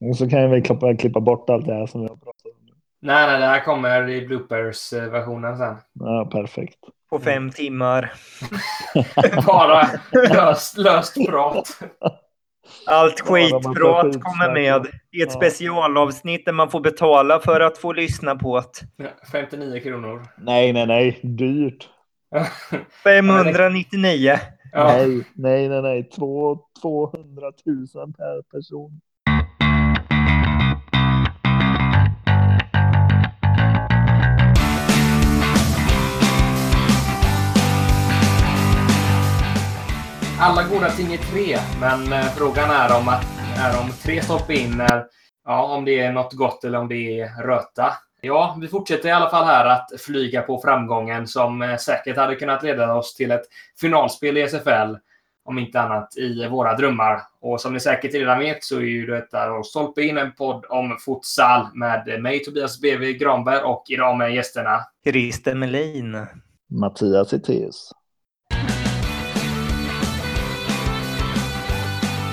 Och så kan jag väl klippa, klippa bort allt det här som vi har pratat om. Nej, nej, det här kommer i bloopers-versionen sen. Ja, perfekt. På fem timmar. Bara löst, löst prat. Allt skitprat kommer med i ett Ja. specialavsnitt där man får betala för att få lyssna på det. 59 kronor. Nej, nej, nej. Dyrt. 599. Ja. Nej, nej, nej, nej. Två, 200 000 per person. Alla goda ting är tre, men eh, frågan är om, att, är om tre stopp in är, ja, om det är något gott eller om det är röta. Ja, vi fortsätter i alla fall här att flyga på framgången som eh, säkert hade kunnat leda oss till ett finalspel i SFL, om inte annat, i våra drömmar. Och som ni säkert redan vet så är ju detta Stolpe in, en podd om futsal med mig Tobias BV Granberg och idag med gästerna Christer Melin. Mattias Eteus.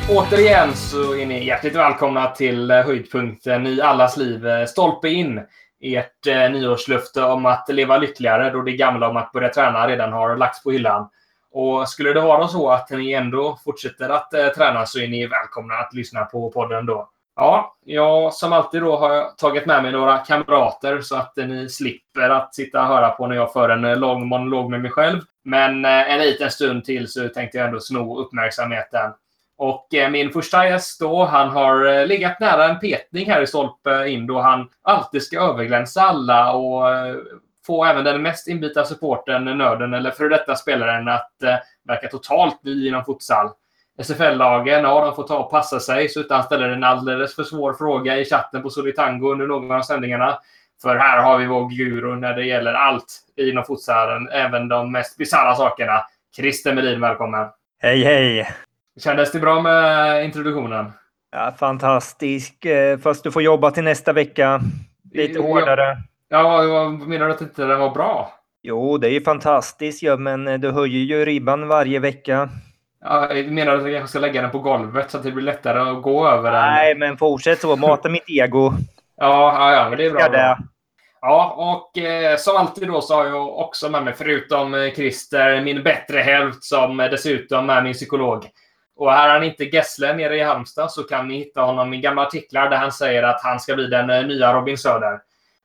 Återigen så är ni hjärtligt välkomna till eh, höjdpunkten i allas liv. Eh, stolpe in. Ert eh, nyårslöfte om att leva lyckligare då det gamla om att börja träna redan har lagts på hyllan. Och skulle det vara så att ni ändå fortsätter att eh, träna så är ni välkomna att lyssna på podden då. Ja, jag som alltid då har jag tagit med mig några kamrater så att eh, ni slipper att sitta och höra på när jag för en eh, lång monolog med mig själv. Men en liten stund till så tänkte jag ändå sno uppmärksamheten. Och eh, min första gäst då, han har eh, legat nära en petning här i stolpe in då han alltid ska överglänsa alla och eh, få även den mest inbitna supporten, nörden eller före detta spelaren att eh, verka totalt ny inom futsal. SFL-lagen, ja, de får ta och passa sig så utan ställer en alldeles för svår fråga i chatten på Solitango under någon av sändningarna. För här har vi vår guru när det gäller allt inom futsalen, även de mest bisarra sakerna. Christer Melin, välkommen! Hej hej! Kändes det bra med introduktionen? Ja, fantastisk. Eh, Fast du får jobba till nästa vecka. Lite hårdare. Ja, vad menar du att inte den var bra? Jo, det är ju fantastiskt ja, men eh, du höjer ju ribban varje vecka. Ja, jag menar att jag kanske ska lägga den på golvet så att det blir lättare att gå över den? Nej, men fortsätt så. Mata mitt ego. Ja, ja, ja men det är bra. Ja, det. Ja, och eh, som alltid då så har jag också med mig, förutom eh, Christer, min bättre hälft som dessutom är min psykolog. Och är han inte Gessle nere i Halmstad så kan ni hitta honom i gamla artiklar där han säger att han ska bli den eh, nya Robin Söder.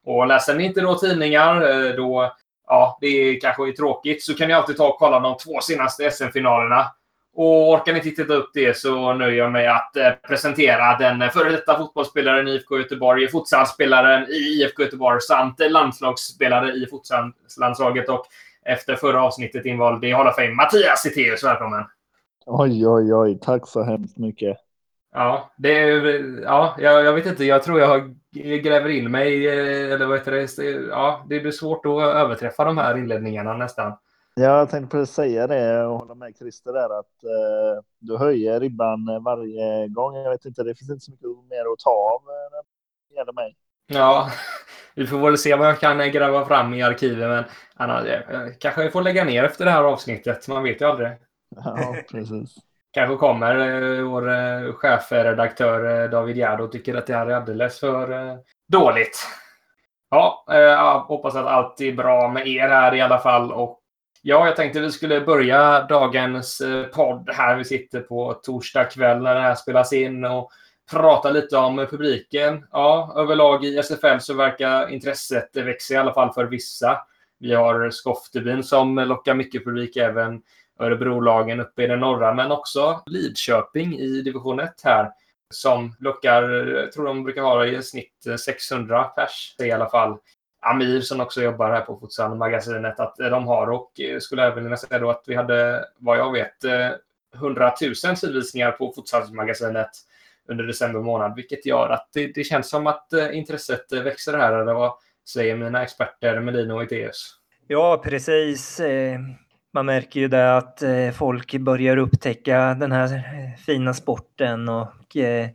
Och läser ni inte då tidningar, eh, då, ja, det är kanske är tråkigt, så kan ni alltid ta och kolla de två senaste SM-finalerna. Och orkar ni inte titta upp det så nöjer jag mig att eh, presentera den före detta fotbollsspelaren i IFK Göteborg, futsalspelaren i IFK Göteborg samt landslagsspelare i futsallandslaget och efter förra avsnittet invald i Hall of Fame, Mattias Eteus. Välkommen! Oj, oj, oj. Tack så hemskt mycket. Ja, det är, ja jag, jag vet inte. Jag tror jag har- gräver in mig. eh, Eller vad heter det? Ja, det blir svårt att överträffa de här inledningarna nästan. Ja, Jag tänkte precis säga det och hålla med Christer där att eh, du höjer ribban eh, varje gång. Jag vet inte, det finns inte så mycket mer att ta av eh, när det gäller mig. Ja, vi får väl se vad jag kan gräva fram i arkiven. Men annars, eh, kanske jag får lägga ner efter det här avsnittet. Man vet ju aldrig. Ja, precis. Kanske kommer eh, vår eh, chefredaktör eh, David Gerd och tycker att det här är alldeles för dåligt. Ja, jag hoppas att allt är bra med er här i alla fall. Och ja, jag tänkte vi skulle börja dagens podd här. Vi sitter på torsdag kväll när det här spelas in och prata lite om publiken. Ja, överlag i SFL så verkar intresset växa i alla fall för vissa. Vi har Skoftebyn som lockar mycket publik även Örebrolagen uppe i den norra, men också Lidköping i division 1 här. Som lockar, jag tror de brukar ha i snitt 600 pers i alla fall. Amir som också jobbar här på Futsal-magasinet att de har och skulle även vilja säga då att vi hade, vad jag vet, eh, 100 000 sidvisningar på Futsal-magasinet under december månad, vilket gör att det, det känns som att eh, intresset växer här. Eller vad säger mina experter Melino och Iteus? Ja, precis. Eh, man märker ju det att eh, folk börjar upptäcka den här eh, fina sporten och, eh,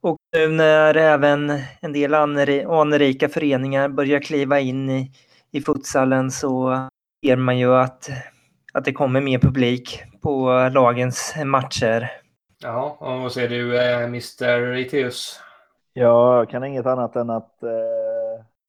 och nu när även en del anri- anrika föreningar börjar kliva in i, i futsalen så ser man ju att, att det kommer mer publik på lagens matcher. Ja, och vad säger du, Mr. Iteus? Jag kan inget annat än att eh,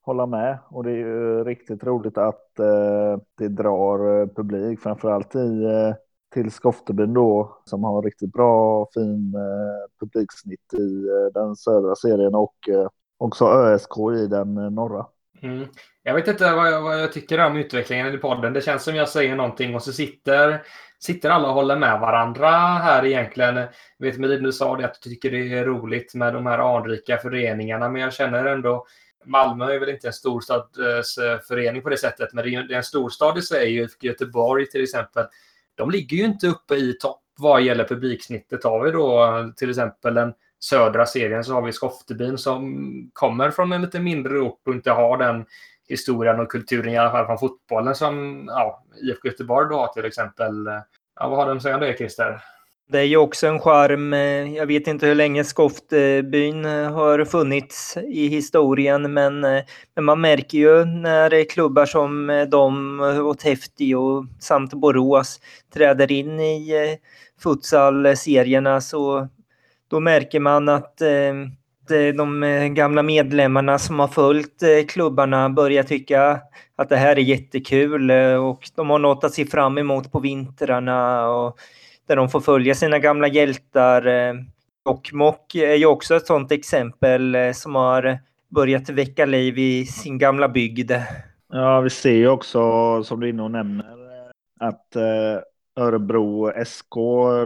hålla med och det är ju riktigt roligt att eh, det drar eh, publik, framförallt i eh, till Skoftebyn då som har riktigt bra fin eh, publiksnitt i eh, den södra serien och eh, också ÖSK i den eh, norra. Mm. Jag vet inte vad jag, vad jag, tycker om utvecklingen i podden. Det känns som jag säger någonting och så sitter, sitter alla och håller med varandra här egentligen. Jag vet Melin, du sa det att du tycker det är roligt med de här anrika föreningarna, men jag känner ändå Malmö är väl inte en storstadsförening på det sättet, men det är en storstad i Sverige. Göteborg till exempel. De ligger ju inte uppe i topp vad gäller publiksnittet. Har vi då till exempel den södra serien så har vi Skoftebyn som kommer från en lite mindre ort och inte har den historien och kulturen i alla fall från fotbollen som ja, IFK Göteborg då har till exempel. Ja, vad har de att säga om det Christer? Det är ju också en charm. Eh, jag vet inte hur länge Skoftebyn eh, har funnits i historien, men, eh, men man märker ju när klubbar som de och Täfti och samt Borås träder in i futsal-serierna så då märker man att de gamla medlemmarna som har följt klubbarna börjar tycka att det här är jättekul och de har något att se fram emot på vintrarna. Och där de får följa sina gamla hjältar. Eh, Jokkmokk är ju också ett sådant exempel eh, som har börjat väcka liv i sin gamla bygd. Ja, vi ser ju också, som du är inne och nämner, att eh, Örebro SK,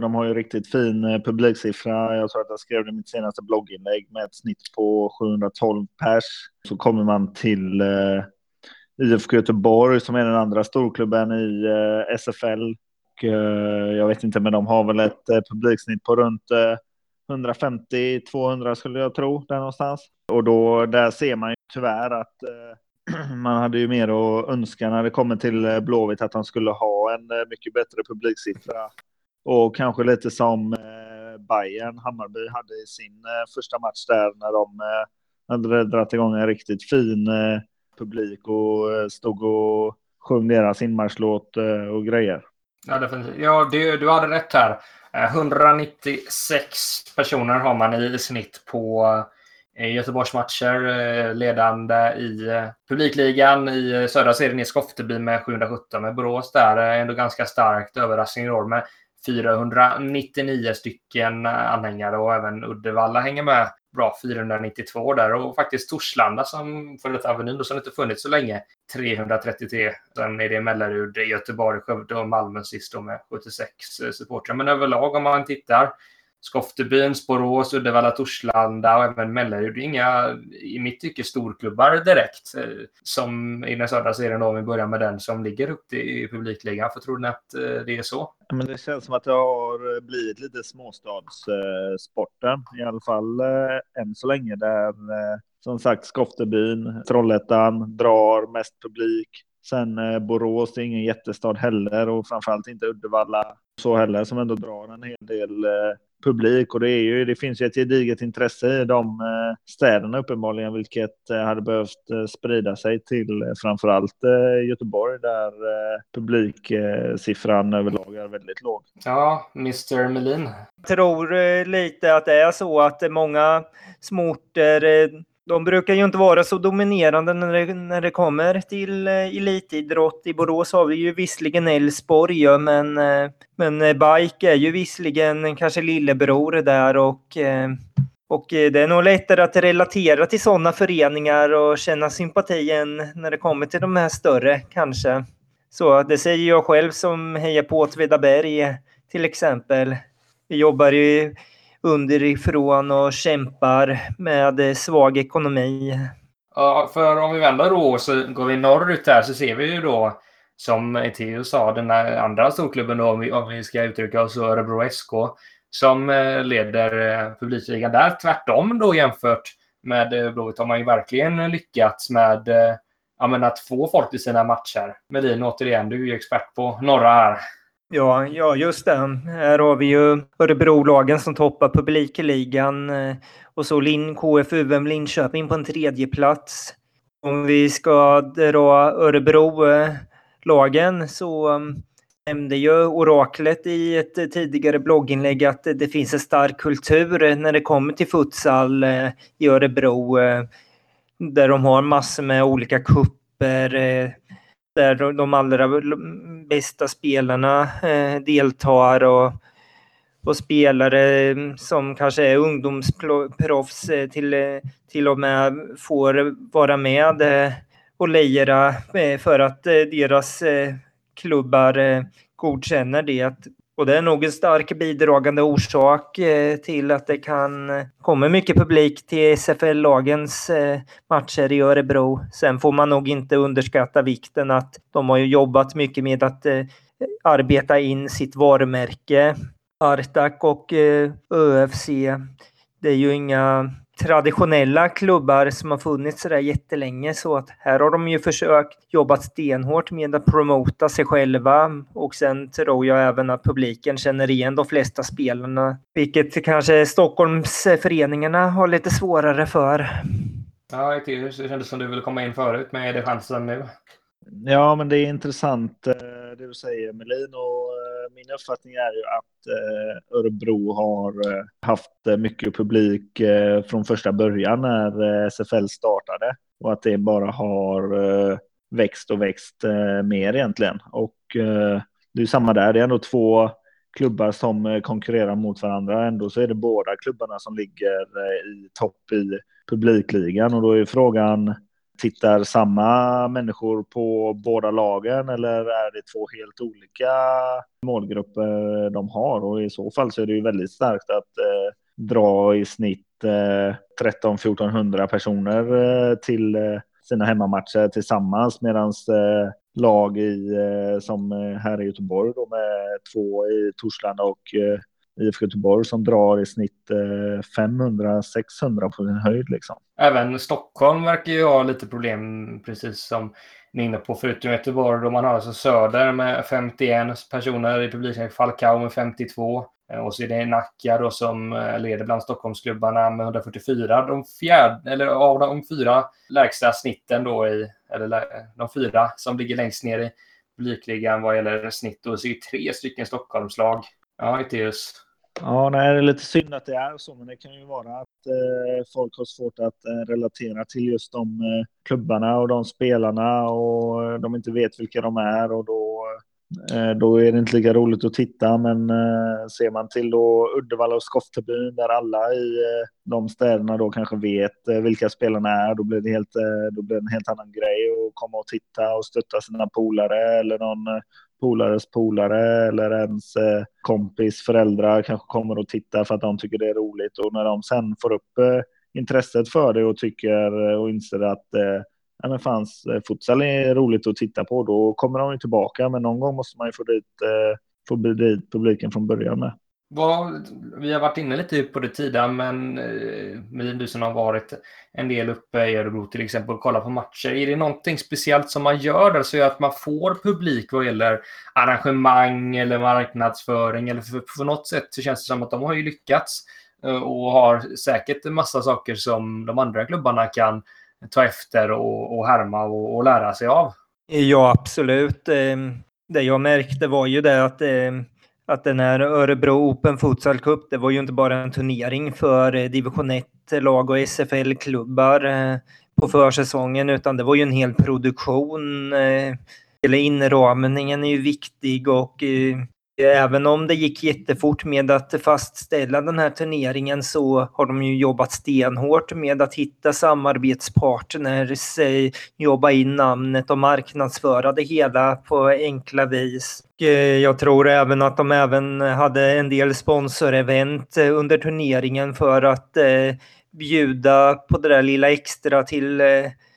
de har ju riktigt fin publiksiffra. Jag tror att jag skrev det i mitt senaste blogginlägg med ett snitt på 712 pers. Så kommer man till IFK Göteborg som är den andra storklubben i SFL Eh, jag vet inte, men de har väl ett eh, publiksnitt på runt eh, 150-200 skulle jag tro, där någonstans. Och då, där ser man ju tyvärr att man hade ju mer att önska när det kommer till Blåvitt att de skulle ha en mycket bättre publiksiffra. Och kanske lite som Bayern Hammarby hade i sin första match där när de hade dragit igång en riktigt fin publik och stod och sjöng deras inmarschlåt och grejer. Ja, definitivt. Ja, du, du hade rätt här. Eh, 196 personer har man i snitt på eh, Göteborgsmatcher. Eh, ledande i publikligan i södra serien i Skofteby med 717. Med Borås där ändå ganska starkt överraskning i år med 499 stycken anhängare och även Uddevalla hänger med bra 492 där och faktiskt Torslanda som för detta Avenyn som inte funnits så länge 333. Sen är det Mellerud, Göteborg, Skövde och Malmö sist då med 76 eh, supportrar. Men överlag om man tittar Skoftebyn, Borås, Uddevalla, Torslanda och även Mellerud. Inga, i mitt tycke, storklubbar direkt. Eh, som i den södra serien, om vi börjar med den, som ligger upp i publikligan. För tror ni att eh, det är så? Men det känns som att det har eh, blivit lite småstadssporten. I alla fall än så länge. Där som sagt Skoftebyn, Trollhättan drar mest publik. Sen Borås är ingen jättestad heller och framförallt inte Uddevalla så heller som ändå drar en hel del publik och det, är ju, det finns ju ett gediget intresse i de eh, städerna uppenbarligen, vilket eh, hade behövt eh, sprida sig till framförallt Göteborg där publiksiffran överlag är väldigt låg. Ja, Mr Melin. Jag tror lite att det är så att många småorter de brukar ju inte vara så dominerande när det, när det kommer till eh, elitidrott. I Borås har vi ju visserligen Elfsborg, ja, men, eh, men eh, Bike är ju visserligen kanske lillebror där och eh, och eh, det är nog lättare att relatera till sådana föreningar och känna sympati än när det kommer till de här större kanske. Så det säger jag själv som hejar på Åtvidaberg till exempel. Vi jobbar ju underifrån och kämpar med svag ekonomi. Ja, för om vi vänder då så går vi norrut där så ser vi ju då som Theo sa, den andra storklubben då, om vi, om vi ska uttrycka oss så, Örebro SK, som eh, leder eh, publikligan där. Tvärtom då jämfört med eh, Blåvitt har man ju verkligen lyckats med ja, men att få folk till sina matcher. Melin, återigen, du är ju expert på norra här. Ja, ja, just det. Här har vi ju Örebrolagen som toppar publikligan eh, och så Lin, KFUM Linköping på en tredje plats. Om vi ska dra Örebro-lagen så, mm, nämnde ju oraklet i ett tidigare blogginlägg att det finns en stark kultur när det kommer till futsal eh, i Örebro. Eh, där de har massor med olika kupper. Där de allra bästa spelarna eh, deltar och och spelare mm, som kanske är ungdomsproffs eh, till, eh, till och med får vara med och lira för att deras klubbar godkänner det. Och det är nog en stark bidragande orsak eh, till att det kan eh, komma mycket publik till SFL-lagens eh, matcher i Örebro. Sen får man nog inte underskatta vikten att de har jobbat mycket med att arbeta in sitt varumärke Artak och ÖFC. Det är ju inga traditionella klubbar som har funnits sådär jättelänge. Så att här har de ju försökt jobba stenhårt med att promota sig själva. Och sen tror jag även att publiken känner igen de flesta spelarna, vilket kanske Stockholmsföreningarna har lite svårare för. Ja, det kändes som du ville komma in förut, men är det chansen nu? Ja, men det är intressant eh, det du säger Melin. Och min uppfattning är ju att eh, Örebro har eh, haft eh, mycket publik eh, från första början när SFL startade och att det bara har växt och växt mer egentligen. Och det är samma där, det är ändå två klubbar som konkurrerar mot varandra. Ändå så är det båda klubbarna som ligger i topp i publikligan och då är frågan Tittar samma människor på båda lagen eller är det två helt olika målgrupper de har? Och i så fall så är det ju väldigt starkt att eh, dra i snitt eh, 13-1400 personer eh, till eh, sina hemmamatcher tillsammans medan eh, lag i, eh, som eh, här i Göteborg då med två i Torslanda och eh, IFK Göteborg som drar i snitt eh, 500-600 på sin höjd. Liksom. Även Stockholm verkar ju ha lite problem, precis som ni är inne på, förutom Göteborg då man har alltså Söder med 51 personer i publiken, Falcao med 52 eh, och så är det Nacka då som eh, leder bland Stockholmsklubbarna med 144. De fjärde, eller av de fyra lägsta snitten då i, eller de fyra som ligger längst ner i publikligan vad gäller snitt, då så är det tre stycken Stockholmslag. Ja, Eteus. Ja, nej, det är lite synd att det är så, men det kan ju vara att eh, folk har svårt att eh, relatera till just de eh, klubbarna och de spelarna och eh, de inte vet vilka de är och då, eh, då är det inte lika roligt att titta. Men eh, ser man till då Uddevalla och Skoftebyn där alla i eh, de städerna då kanske vet eh, vilka spelarna är, då blir det, helt, eh, då blir det en helt annan grej att komma och titta och stötta sina polare eller någon polares polare eller ens eh, kompis föräldrar kanske kommer och tittar för att de tycker det är roligt och när de sen får upp eh, intresset för det och tycker eh, och inser att ja, men fanns, futsal är roligt att titta på, då kommer de ju tillbaka. Men någon gång måste man ju få dit, få dit publiken från början med. Vad, vi har varit inne lite på det tidigare, men eh, Melin, du som har varit en del uppe i Örebro till exempel och kollat på matcher. Är det någonting speciellt som man gör där så att man får publik vad gäller arrangemang eller marknadsföring? Eller för, på något sätt så känns det som att de har ju lyckats eh, och har säkert en massa saker som de andra klubbarna kan ta efter och, och härma och, och lära sig av. Ja, absolut. Ehm, det jag märkte var ju det att ehm, att den här Örebro Open Futsal Cup, det var ju inte bara en turnering för eh, division 1-lag och SFL-klubbar eh, på försäsongen, utan det var ju en hel produktion. Eh, hela inramningen är ju viktig och Även om det gick jättefort med att fastställa den här turneringen så har de ju jobbat stenhårt med att hitta samarbetspartners, jobba in namnet och marknadsföra det hela på enkla vis. Eh, jag tror även att de även hade en del sponsorevent under turneringen för att eh, bjuda på det där lilla extra till eh,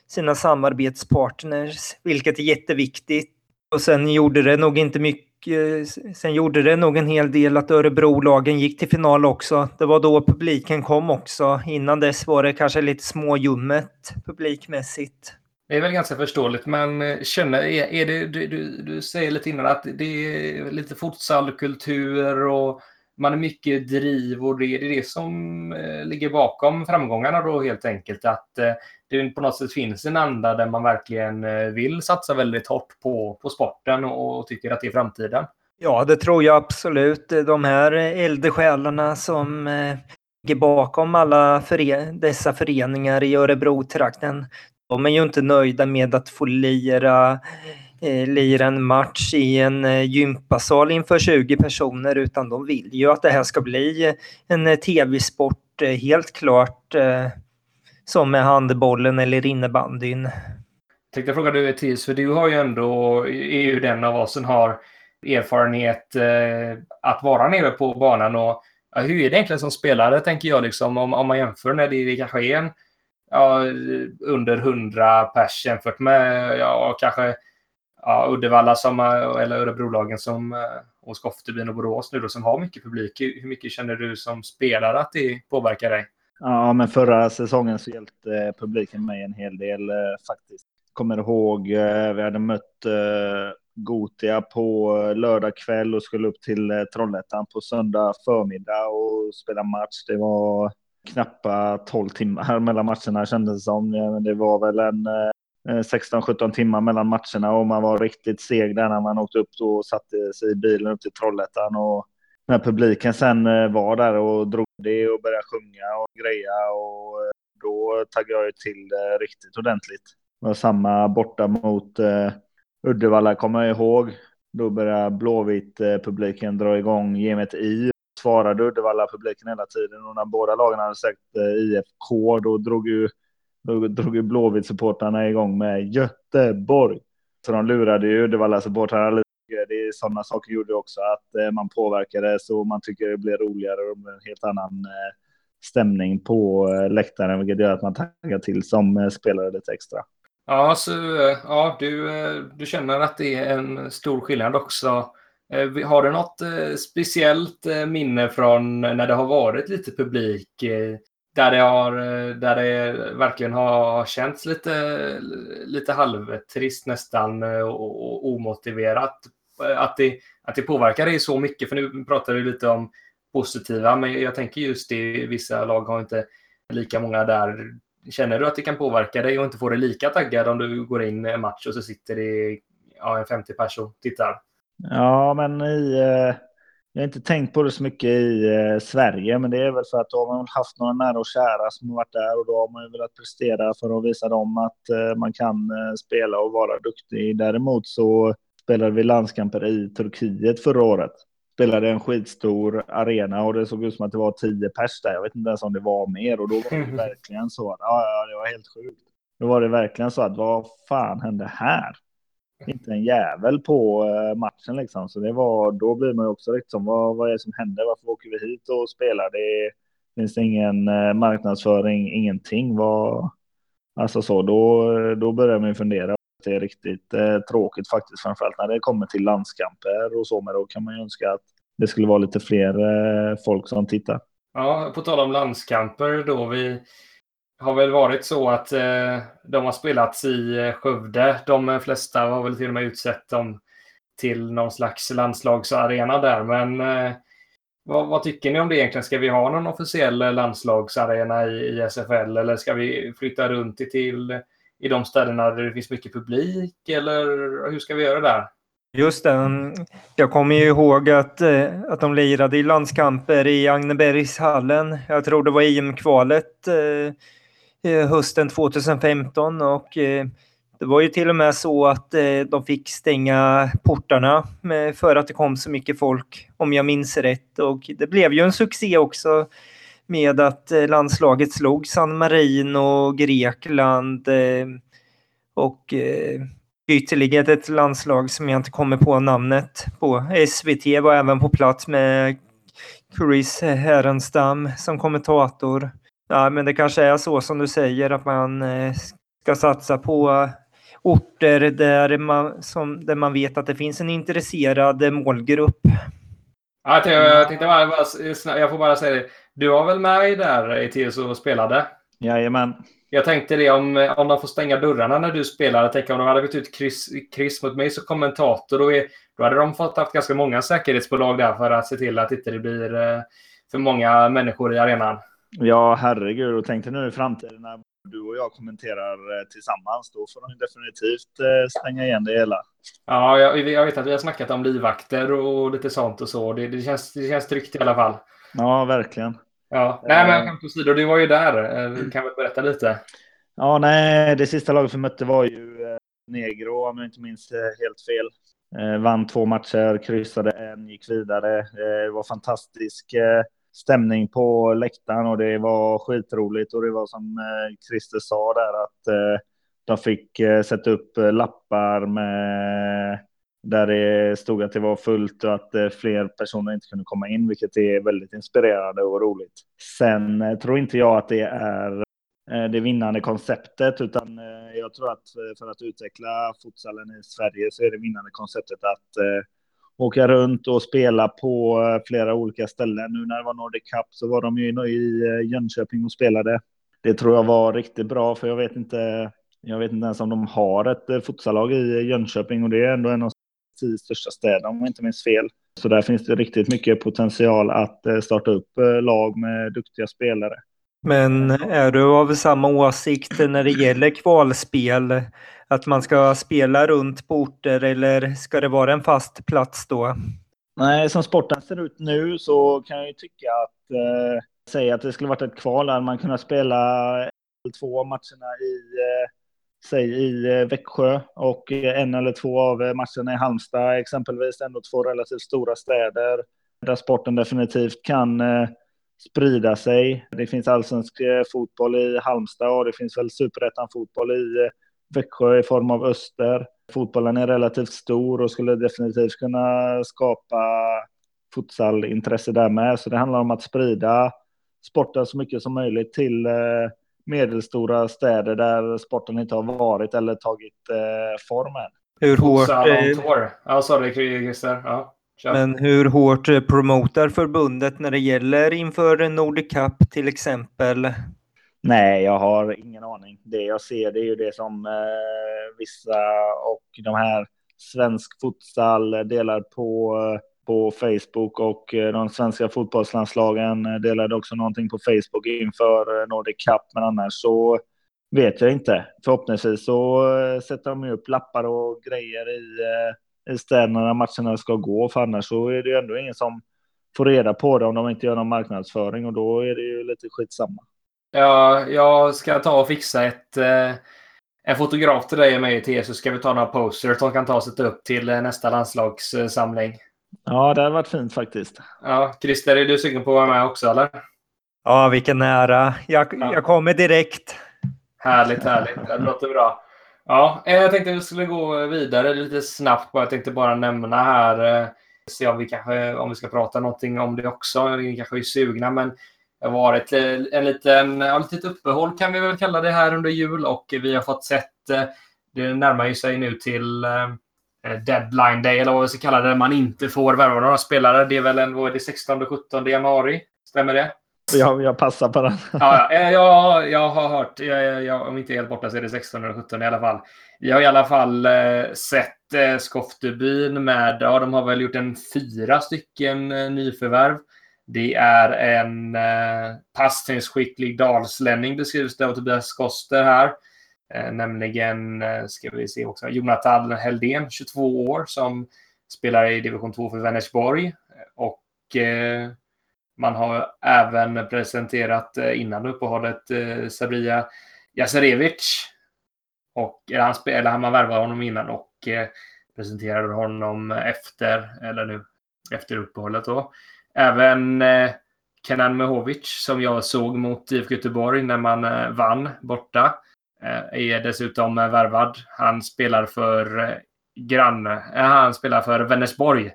sina samarbetspartners, vilket är jätteviktigt. Och sen gjorde det nog inte mycket Eh, sen gjorde det nog en hel del att Örebro-lagen gick till final också. Det var då publiken kom också. Innan dess var det kanske lite småljummet publikmässigt. Det är väl ganska förståeligt, men eh, känner, är det, du, du, du säger lite innan att det är lite futsalkultur och man är mycket driv och det, det är det som eh, ligger bakom framgångarna då helt enkelt. Att eh, det på något sätt finns en anda där man verkligen eh, vill satsa väldigt hårt på, på sporten och, och tycker att det är framtiden. Ja, det tror jag absolut. De här eldsjälarna som eh, ligger bakom alla före dessa föreningar i Örebro-trakten, de är ju inte nöjda med att få Eh, lira en match i en eh, gympasal inför 20 personer utan de vill ju att det här ska bli eh, en tv-sport helt klart som med handbollen eller innebandyn. Jag tänkte fråga dig Tils, för du har ju ändå, är ju den av oss som har erfarenhet eh, att vara nere på banan och ja, hur är det egentligen som spelare tänker jag liksom om, om man jämför när det, det kanske är en ja, under 100 pers jämfört med ja, kanske ja, Uddevalla som, eh, eller Örebrolagen som eh, och Skoftebyn och Borås nu då som har mycket publik. Hur mycket känner du som spelare att det påverkar dig? Ja, men förra säsongen så hjälpte eh, publiken mig en hel del faktiskt. Kommer ihåg, vi hade mött Gotia på lördag kväll och skulle upp till Trollhättan på söndag förmiddag och spela match. Det var knappa 12 timmar mellan matcherna kändes det som. Det var väl en Eh, 16-17 timmar mellan matcherna och man var riktigt seg där när man åkte upp och satte sig i bilen upp till Trollhättan och när publiken sen eh, var där och drog det och började sjunga och greja och eh, då taggade jag till det riktigt ordentligt. Det var samma borta mot Uddevalla kommer jag ihåg. Då började Blåvitt-publiken dra igång Ge mig ett i. Svarade Uddevalla-publiken hela tiden och när båda lagen hade sagt IFK då drog ju, då drog ju Blåvitt-supportrarna igång med Göteborg. Så de lurade ju Uddevalla-supportrarna lite det är sådana saker gjorde också att eh, man påverkades och man tycker det blir roligare och en helt annan eh, stämning på eh, läktaren, vilket gör att man taggar till som spelare lite extra. Ja, så, ja du, du känner att det är en stor skillnad också. Har du något speciellt minne från när det har varit lite publik där det, har, där det verkligen har känts lite, lite halvtrist nästan och omotiverat att det, att det påverkar dig så mycket. För nu pratar du lite om positiva, men jag tänker just det, vissa lag har inte lika många där. Känner du att det kan påverka dig och inte få dig lika taggad om du går in i en match och så sitter det ja, en 50 personer och tittar? Ja, men i, eh, jag har inte tänkt på det så mycket i eh, Sverige, men det är väl för att då har man haft några nära och kära som har varit där och då har man ju velat prestera för att visa dem att eh, man kan spela och vara duktig. Däremot så spelade vi landskamper i Turkiet förra året. Spelade en skitstor arena och det såg ut som att det var tio pers där. Jag vet inte ens om det var mer och då var det verkligen så att ja, ja, det var helt sjukt. Då var det verkligen så att vad fan hände här? Inte en jävel på eh, matchen liksom. Så det var, då blir man ju också riktigt som vad, vad är det som händer? Varför åker vi hit och spelar? Det finns ingen eh, marknadsföring, ingenting. Vad, alltså så, då, då börjar man ju fundera det är riktigt eh, tråkigt faktiskt, framförallt när det kommer till landskamper och så, men då kan man ju önska att det skulle vara lite fler eh, folk som tittar. Ja, på tal om landskamper då, vi har väl varit så att eh, de har spelats i eh, Skövde. De eh, flesta har väl till och med utsett dem till någon slags landslagsarena där, men eh, vad, vad, tycker ni om det egentligen? Ska vi ha någon officiell eh, landslagsarena i, i SFL eller ska vi flytta runt till i de städerna där det finns mycket publik? Eller hur ska vi göra där? Just det. Mm, jag kommer ju ihåg att, att de lirade i landskamper i Agnebergshallen. Jag tror det var EM-kvalet Eh, hösten 2015 och eh, det var ju till och med så att eh, de fick stänga portarna för att det kom så mycket folk, om jag minns rätt. Och det blev ju en succé också med att landslaget slog San Marino, Grekland och ytterligare ett landslag som jag inte kommer på namnet på. SVT var även på plats med Chris Härenstam som kommentator. Ja, men det kanske är så som du säger att man ska satsa på orter där man, som, där man vet att det finns en intresserad målgrupp. Ja, jag, tänkte bara, jag får bara säga det. Du var väl med där i TSO och spelade? Jajamän. Jag tänkte det om, om de får stänga dörrarna när du spelar. Tänk om de hade bytt ut Chris, Chris mot mig som kommentator. Då, är, då hade de fått haft ganska många säkerhetsbolag där för att se till att inte det inte blir eh, för många människor i arenan. Ja, herregud. Och tänk dig nu i framtiden när du och jag kommenterar eh, tillsammans. Då får de definitivt eh, stänga igen det hela. Ja, jag, jag vet att vi har snackat om livvakter och lite sånt och så. Det, det, känns, det känns tryggt i alla fall. Ja, verkligen. Ja, nej, men skämt åsido, du var ju där. Du kan väl berätta lite? Ja, nej, det sista laget vi mötte var ju Negro, om jag inte minns helt fel. Vann två matcher, kryssade en, gick vidare. Det var fantastisk stämning på läktaren och det var skitroligt och det var som eh, Christer sa där att eh, de fick eh, sätta upp lappar med där det stod att det var fullt och att fler personer inte kunde komma in, vilket är väldigt inspirerande och roligt. Sen tror inte jag att det är det vinnande konceptet, utan jag tror att för att utveckla futsalen i Sverige så är det vinnande konceptet att åka runt och spela på eh, flera olika ställen. Nu när det var Nordic Cup så var de ju i eh, Jönköping och spelade. Det tror jag var riktigt bra, för jag vet inte. Jag vet inte ens om de har ett eh, futsalag futsallag i Jönköping och det är ändå en av tio största städerna om jag inte minns fel. Så där finns det riktigt mycket potential att starta upp lag med duktiga spelare. Men är du av samma åsikt när det gäller kvalspel? Att man ska spela runt på orter eller ska det vara en fast plats då? Nej, som sporten ser ut nu så kan jag ju tycka att eh, säga att det skulle varit ett kval där man kunde spela två av matcherna i eh, säg i eh, Växjö och eh, en eller två av eh, matcherna i Halmstad exempelvis, ändå två relativt stora städer där sporten definitivt kan eh, sprida sig. Det finns allsvensk fotboll i Halmstad och det finns väl superettan fotboll i eh, Växjö i form av Öster. Fotbollen är relativt stor och skulle definitivt kunna skapa futsalintresse där med. Så det handlar om att sprida sporten så mycket som möjligt till eh, medelsstora städer där sporten inte har varit eller tagit form än. Hur hårt... Ja, sorry Christer. Ja. Men hur hårt promotar förbundet när det gäller inför Nordic Cup till exempel? Nej, jag har ingen aning. Det jag ser det är ju det som eh, vissa och de här svensk futsal delar på, eh, på Facebook och eh, de svenska fotbollslandslagen eh, delade också någonting på Facebook inför Nordic Cup. Men annars så vet jag inte. Förhoppningsvis så eh, sätter de upp lappar och grejer i i städerna när matcherna ska gå, för annars så är det ju ändå ingen som får reda på det om de inte gör någon marknadsföring och då är det ju lite skitsamma. Ja, jag ska ta och fixa ett eh, en fotograf till dig och mig till så ska vi ta några posters som kan ta sätta upp till eh, nästa landslagssamling. Ja, det har varit fint faktiskt. Ja, Christer, är du sugen på att vara med också eller? Ja, vilken ära. Jag, ja. jag kommer direkt. Härligt, härligt. Det låter bra. Ja, eh, jag tänkte att vi skulle gå vidare lite snabbt. Jag tänkte bara nämna här, se om vi kanske, om vi ska prata någonting om det också. Vi kanske är sugna, men varit eh, en liten, ja, litet uppehåll kan vi väl kalla det här under jul och vi har fått sett, det närmar ju sig nu till deadline day eller vad vi ska kalla det, man inte får värva några spelare. Det är väl en, vad är det, 16 17 januari? Stämmer det? Jag, jag passar på den. ja, ja, jag, jag har hört, jag, jag, om inte helt borta så är det 16 eller 17 i alla fall. Vi har i alla fall eh, sett eh, Skoftebyn med, ja de har väl gjort en fyra stycken eh, nyförvärv. Det är en eh, passningsskicklig dalslänning beskrivs det av Tobias Koster här. Eh, nämligen, eh, ska vi se också, Jonathan Heldén, 22 år, som spelar i division 2 för Vänersborg. Och eh, man har även presenterat eh, innan uppehållet eh, Sabria Jaserevic. Och, eh, eller, han, eller man värvade honom innan och eh, presenterade honom efter, eller nu efter uppehållet då. Även eh, Kenan Mehovic som jag såg mot IFK Göteborg när man eh, vann borta eh, är dessutom eh, värvad. Han spelar för eh, grann, eh, han spelar för Vänersborg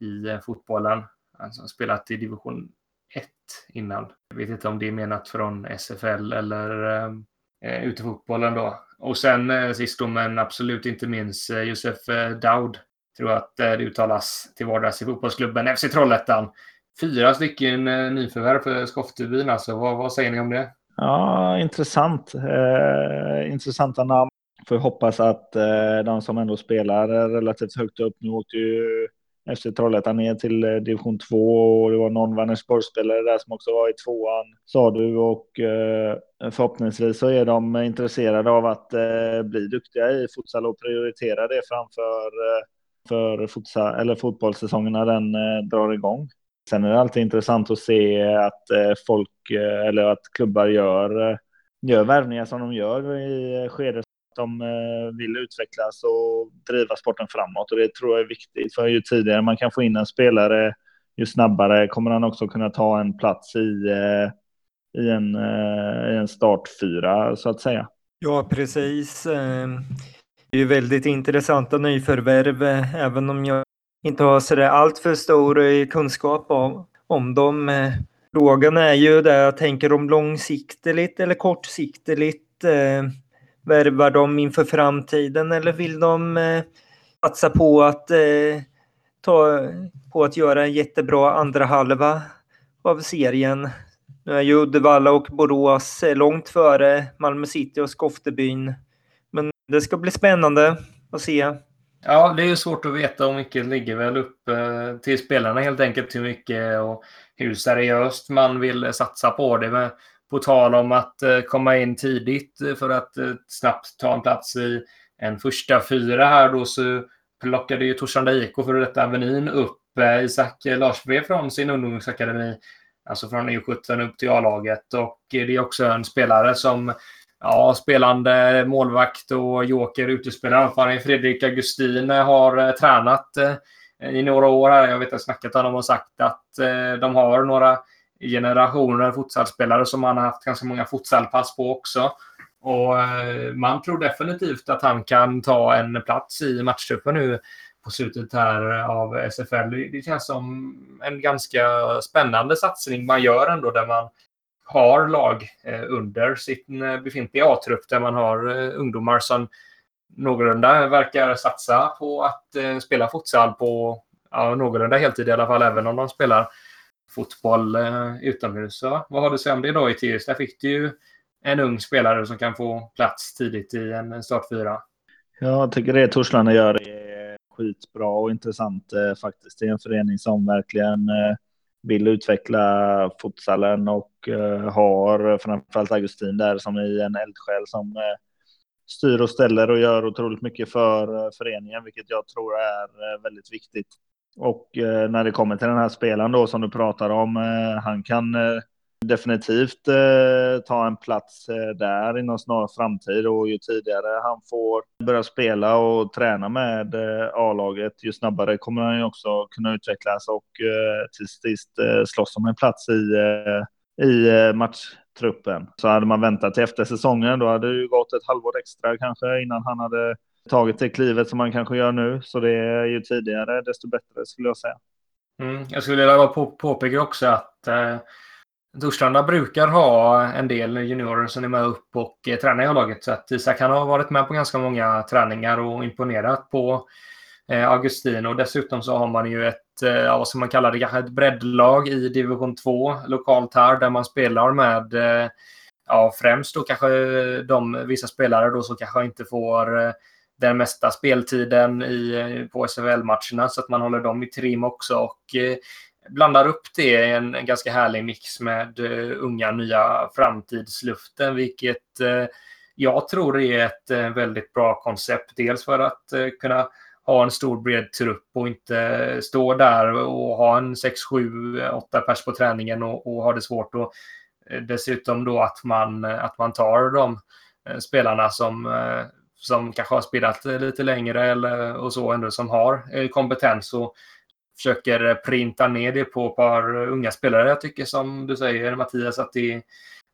i eh, fotbollen. Han har spelat i division 1 innan. Jag vet inte om det är menat från SFL eller eh, utefotbollen då. Och sen eh, sist då, men absolut inte minst, eh, Josef eh, Daud. Tror att eh, det uttalas till vardags i fotbollsklubben FC Trollhättan. Fyra stycken eh, nyförvärv för Skoftebyn alltså. Vad, vad säger ni om det? Ja, intressant. Eh, intressanta namn. Får hoppas att eh, de som ändå spelar relativt högt upp. Nu åkte ju FC Trollhättan ner till eh, division 2 och det var någon Vänersborgsspelare där som också var i tvåan, sa du. Och eh, förhoppningsvis så är de intresserade av att eh, bli duktiga i futsal och prioritera det framför eh, för futsa, eller fotbollssäsongen när den eh, drar igång. Sen är det alltid intressant att se att eh, folk eh, eller att klubbar gör, eh, gör värvningar som de gör i skedet de vill utvecklas och driva sporten framåt. Och det tror jag är viktigt, för ju tidigare man kan få in en spelare, ju snabbare kommer han också kunna ta en plats i, i, en, i en startfyra, så att säga. Ja, precis. Ehm, det är ju väldigt intressanta nyförvärv, även om jag inte har sådär allt för stor eh, kunskap om, om dem. Eh. Frågan är ju där jag tänker om långsiktigt eller kortsiktigt eh, värvar de inför framtiden eller vill de eh, satsa på att, eh, ta, på att göra en jättebra andra halva av serien? Nu är ju Uddevalla och Borås långt före Malmö City och Skoftebyn. Men det ska bli spännande att se. Ja, det är ju svårt att veta och mycket ligger väl upp eh, till spelarna helt enkelt hur mycket och hur seriöst man vill eh, satsa på det. Men på tal om att eh, komma in tidigt för att snabbt ta en plats i en första fyra här då så plockade ju Torslanda IK för detta Avenyn upp Isak Larsby från sin ungdomsakademi. Alltså från e U17 upp till A-laget och det är också en spelare som ja, spelande målvakt och joker utespelare. Fredrik Augustin har eh, tränat eh, i några år här. Jag vet att jag snackat med honom och sagt att eh, de har några generationer futsalspelare som han har haft ganska många futsalpass på också. Och man tror definitivt att han kan ta en plats i matchtruppen nu på slutet här av SFL. Det känns som en ganska spännande satsning man gör ändå där man har lag eh, under sin eh, befintliga A-trupp där man har eh, ungdomar som någorlunda verkar satsa på att eh, spela futsal på ja, någorlunda heltid i alla fall, även om de spelar fotboll eh, utomhus. Så, vad har du att säga om det då i Tyres? Där fick du ju en ung spelare som kan få plats tidigt i en startfyra. Jag tycker det Torslanda gör är skitbra och intressant eh, faktiskt. Det är en förening som verkligen eh, vill utveckla futsalen och eh, har framförallt Augustin där som är en eldsjäl som eh, styr och ställer och gör otroligt mycket för eh, föreningen, vilket jag tror är väldigt viktigt. Och när det kommer till den här spelaren då som du pratar om, han kan definitivt eh, ta en plats eh, där inom snar framtid och ju tidigare han får börja spela och träna med eh, A-laget, ju snabbare kommer han ju också kunna utvecklas och eh, till sist eh, slåss om en plats i, eh, i matchtruppen. Så hade man väntat till efter säsongen, då hade det ju gått ett halvår extra kanske innan han hade tagit det klivet som man kanske gör nu. Så det är ju tidigare desto bättre skulle jag säga. Mm, jag skulle vilja på, påpeka också att eh, Torslanda brukar ha en del juniorer som är med upp och eh, tränar i A-laget. Så att Isak han har varit med på ganska många träningar och imponerat på eh, Augustin. Och dessutom så har man ju ett, eh, vad ska man kalla det, kanske ett breddlag i division 2 lokalt här där man spelar med eh, ja, främst då kanske de vissa spelare då som kanske inte får eh, den mesta speltiden i, eh, på SFL-matcherna. så att man håller dem i trim också och eh, blandar upp det i en, en, ganska härlig mix med uh, unga nya framtidsluften, vilket uh, jag tror är ett uh, väldigt bra koncept. Dels för att kunna ha en stor bred trupp och inte stå där och ha en 6, 7, 8 pers på träningen och, och ha det svårt. Och dessutom då att man, att man tar de spelarna som som kanske har spelat lite längre eller, och så ändå som har kompetens och försöker printa ner det på ett par unga spelare. Jag tycker som du säger Mattias att det,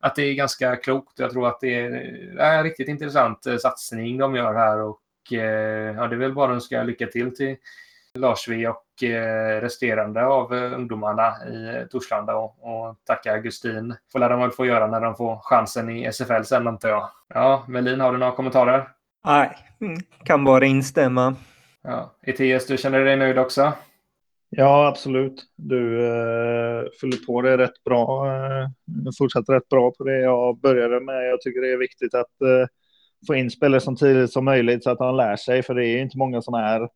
att det är ganska klokt. Jag tror att det är en riktigt intressant eh, satsning de gör här och eh, ja, det är väl bara att önska lycka till till Larsvi och resterande av ungdomarna i Torslanda och, och tacka Augustin. får de väl få göra när de får chansen i SFL sen antar jag. Ja, Melin, har du några kommentarer? Nej, mm, kan bara instämma. Ja. ETS, du känner dig nöjd också? Ja, absolut. Du eh, fyller på det rätt bra. Eh, fortsätter rätt bra på det jag började med. Jag tycker det är viktigt att eh, få in spelare så tidigt som möjligt så att han lär sig. För det är inte många som är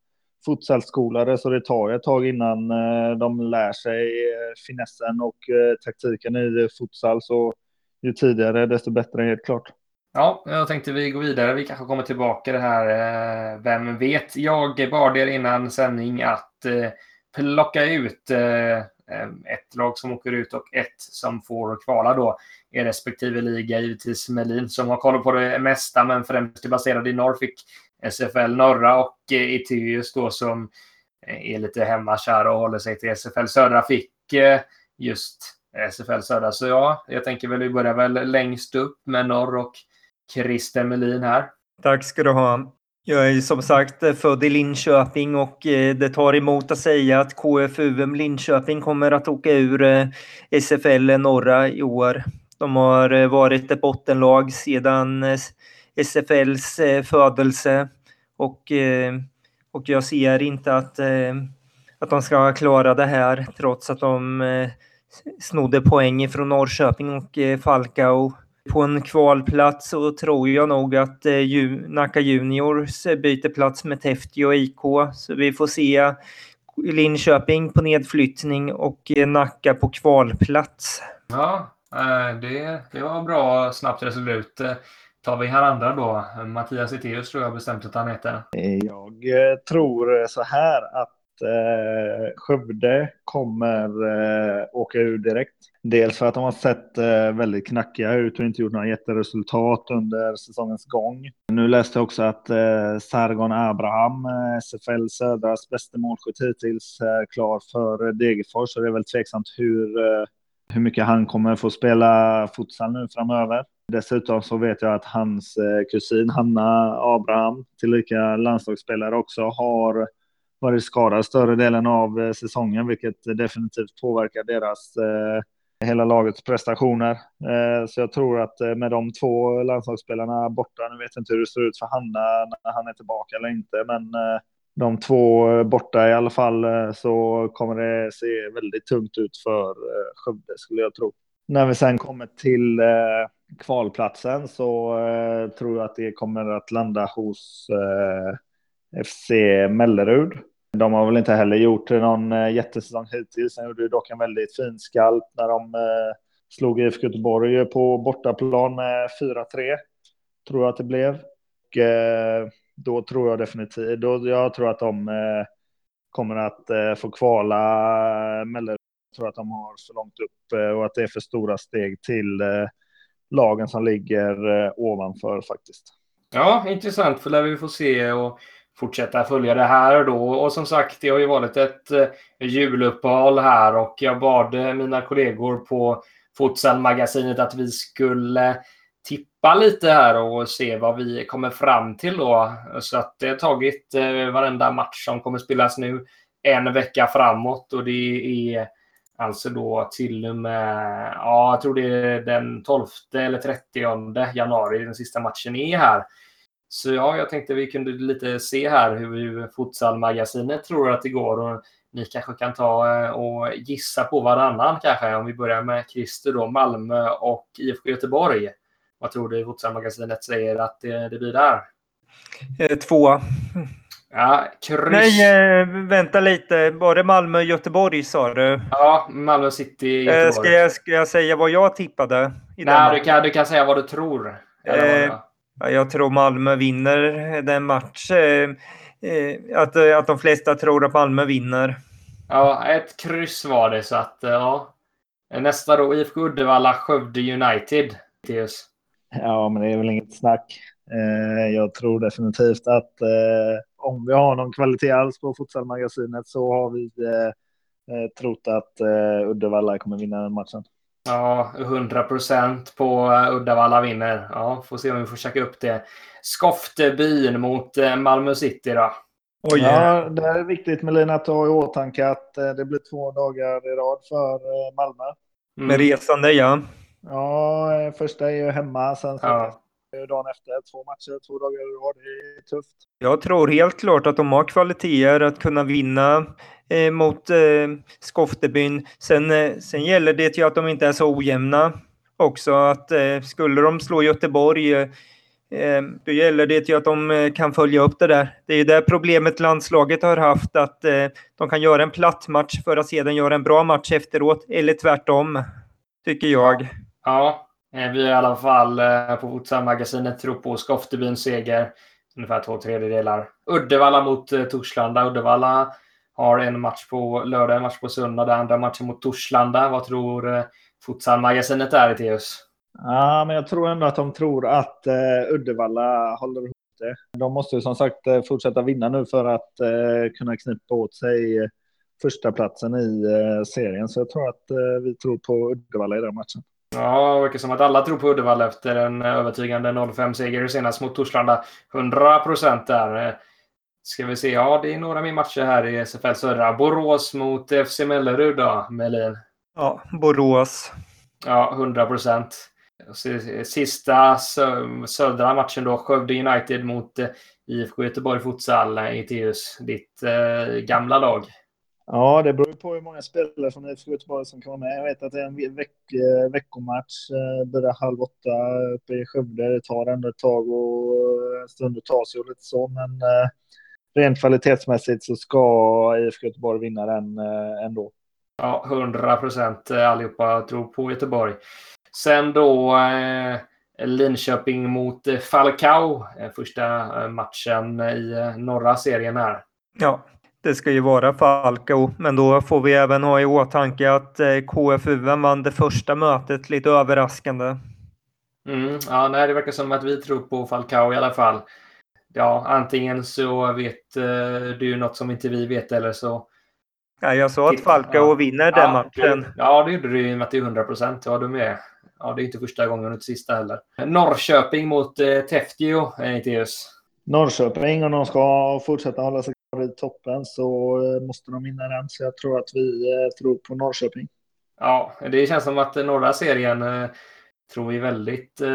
futsalskolare så det tar ett tag innan eh, de lär sig eh, finessen och eh, taktiken i futsal. Så ju tidigare desto bättre helt klart. Ja, jag tänkte vi går vidare. Vi kanske kommer tillbaka det här. Eh, vem vet? Jag bad er innan sändning att eh, plocka ut eh, eh, ett lag som åker ut och ett som får kvala då i respektive liga. Givetvis Melin som har koll på det mesta, men främst är baserad i norr fick SFL norra och eh, Eteus då som är lite hemmakär och håller sig till SFL södra fick just SFL södra. Så ja, jag tänker väl vi börjar väl längst upp med norr och Christer Melin här. Tack ska du ha. Jag är som sagt eh, född i Linköping och eh, det tar emot att säga att KFUM Linköping kommer att åka ur eh, SFL norra i år. De har varit ett bottenlag sedan SFLs födelse och, och jag ser inte att, att de ska klara det här trots att de snodde poäng från Norrköping och Falcao på en kvalplats så tror jag nog att eh, Nacka Juniors byter plats med Täfti och IK. Så vi får se Linköping på nedflyttning och eh, Nacka på kvalplats. Ja, eh, det, det var bra snabbt resolut. Tar vi här andra då? Mattias Eteus tror jag bestämt att han heter. Jag tror så här att eh, Skövde kommer eh, åka ur direkt. Dels för att de har sett eh, väldigt knackiga ut och inte gjort några jätteresultat under säsongens gång. Nu läste jag också att eh, Sargon Abraham, eh, SFL Södras bästa målskytt hittills, är klar för Degerfors. Så det är väl tveksamt hur, hur mycket han kommer få spela futsal nu framöver. Dessutom så vet jag att hans kusin Hanna Abraham, tillika landslagsspelare också, har varit skadad större delen av säsongen, vilket definitivt påverkar deras eh, hela lagets prestationer. Eh, så jag tror att eh, med de två landslagsspelarna borta, nu vet jag inte hur det ser ut för Hanna när han är tillbaka eller inte, men eh, de två eh, borta i alla fall så kommer det se väldigt tungt ut för Skövde skulle jag tro. När vi sen kommer till kvalplatsen så tror jag att det kommer att landa hos FC Mellerud. De har väl inte heller gjort någon eh, jättesäsong hittills. De gjorde dock en väldigt fin skalp när de eh, slog IFK Göteborg på bortaplan med 4-3. Tror jag att det blev. Och, eh, då tror jag definitivt, då, jag tror att de kommer att få kvala Mellerud. Jag tror att de har för långt upp och att det är för stora steg till lagen som ligger ovanför faktiskt. Ja, intressant för lär vi få se. Och fortsätta följa det här då. Och som sagt, det har ju varit ett eh, juluppehåll här och jag bad eh, mina kollegor på Futsal-magasinet att vi skulle tippa lite här och se vad vi kommer fram till då. Så att det har tagit eh, varenda match som kommer spelas nu en vecka framåt och det är alltså då till och med, ja, jag tror det är den 12 eller 30 januari den sista matchen är här. Så ja, jag tänkte vi kunde lite se här hur Futsal-magasinet tror att det går. Och ni kanske kan ta eh, och gissa på varannan kanske. Om vi börjar med Christer då, Malmö och IFK Göteborg. Vad tror du Futsal-magasinet säger att det, det blir där? Eh, två. Ja, kryss. Nej, eh, vänta lite. Det Malmö och Göteborg sa du? Ja, Malmö City Göteborg. Ska jag, ska jag säga vad jag tippade? Nej, du kan, du kan säga vad du tror. Eh, jag tror Malmö vinner den matchen. Eh, att, att de flesta tror att Malmö vinner. Ja, ett kryss var det så att ja. Nästa då IFK Uddevalla, Skövde United. Theus. Ja, men det är väl inget snack. Eh, jag tror definitivt att eh, om vi har någon kvalitet alls på Futsalmagasinet så har vi trott att Uddevalla kommer vinna den matchen. Ja, 100 procent på eh, Uddevalla vinner. Ja, får se om vi får checka upp det. Skoftebyn mot eh, Malmö City då. Oj. Ja, det är viktigt Melina att ha i åtanke att eh, det blir två dagar i rad för Malmö. Mm. Med resande, ja. Ja, första är ju hemma, sen så ja. dagen efter två matcher, två dagar i rad. Det är tufft. Jag tror helt klart att de har kvaliteter att kunna vinna eh, mot eh, Skoftebyn. Sen, eh, sen gäller det ju att de inte är så ojämna också. Att eh, skulle de slå Göteborg eh, eh då gäller det ju att de eh, kan följa upp det där. Det är ju det problemet landslaget har haft, att eh, de kan göra en platt match för att sedan göra en bra match efteråt, eller tvärtom, tycker jag. Ja, vi i alla fall på Futsal-magasinet tror på Skoftebyns seger. Ungefär två tredjedelar. Uddevalla mot Torslanda. Uddevalla har en match på lördag, en match på söndag, den andra matchen mot Torslanda. Vad tror Futsal-magasinet där, Teus? Ja, men jag tror ändå att de tror att uh, Uddevalla håller ihop det. De måste ju som sagt uh, fortsätta vinna nu för att uh, kunna knipa åt sig uh, första platsen i serien. Så jag tror att vi tror på Uddevalla i den matchen. Ja, det verkar som att alla tror på Uddevalla efter en övertygande 0-5-seger senast mot Torslanda. 100 procent där. Ska vi se, ja det är några mer matcher här i SFL Södra. Borås mot FC Mellerud då, Melin. Ja, Borås. Ja, 100 procent. Sista södra matchen då, Skövde United mot eh, IFK Göteborg Futsal, Iteus, ditt eh, gamla lag. Ja, det beror på hur många spelare från IFK Göteborg som kan vara med. Jag vet att det är en veck eh, veckomatch. Eh, börjar halv åtta uppe i Skövde. Det tar ändå ett tag och en stund att ta sig och lite så, men eh, rent kvalitetsmässigt så ska IFK Göteborg vinna den eh, ändå. Ja, 100 procent allihopa tror på Göteborg. Sen då eh, Linköping mot eh, Falcao. Eh, första eh, matchen i norra serien här. Ja, det ska ju vara Falcao, men då får vi även ha i åtanke att KFU vann det första mötet lite överraskande. Mm, ja, nej, det verkar som att vi tror på Falcao i alla fall. Ja, antingen så vet uh, du något som inte vi vet eller så Ja, jag sa att Falcao vinner den ja, matchen. Ja, det gjorde du i och med att det är 100 procent. Ja, du med. Ja, det är inte första gången och inte sista heller. Norrköping mot eh, Teftio, Eteus. Norrköping, om de ska fortsätta hålla sig kvar i toppen så eh, måste de vinna den. Så jag tror att vi eh, tror på Norrköping. Ja, det känns som att norra serien eh, tror vi väldigt... Eh,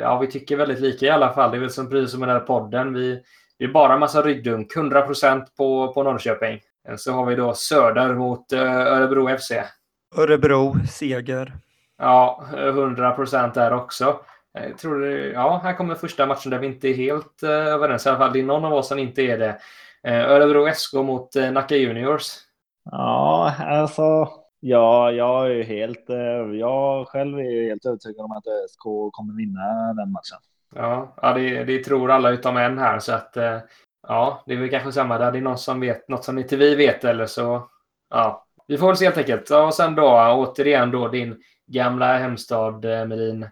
ja, vi tycker väldigt lika i alla fall. Det är väl som precis som den här podden. Vi, det är bara en massa ryggdunk. 100 procent på, på Norrköping. Så har vi då Söder mot eh, Örebro FC. Örebro, seger. Ja, 100 procent där också. Jag tror det, ja, här kommer första matchen där vi inte är helt uh, överens. I alla fall det är någon av oss som inte är det. Uh, Örebro SK mot uh, Nacka Juniors. Ja, alltså. Ja, jag är ju helt. Uh, jag själv är helt övertygad om att SK kommer vinna den matchen. Ja, ja det, det tror alla utom en här så att. ja, det är väl kanske samma där. Det är någon som vet något som inte vi vet eller så. Ja, vi får väl se helt enkelt. Och sen då återigen då din gamla hemstad eh, Melin.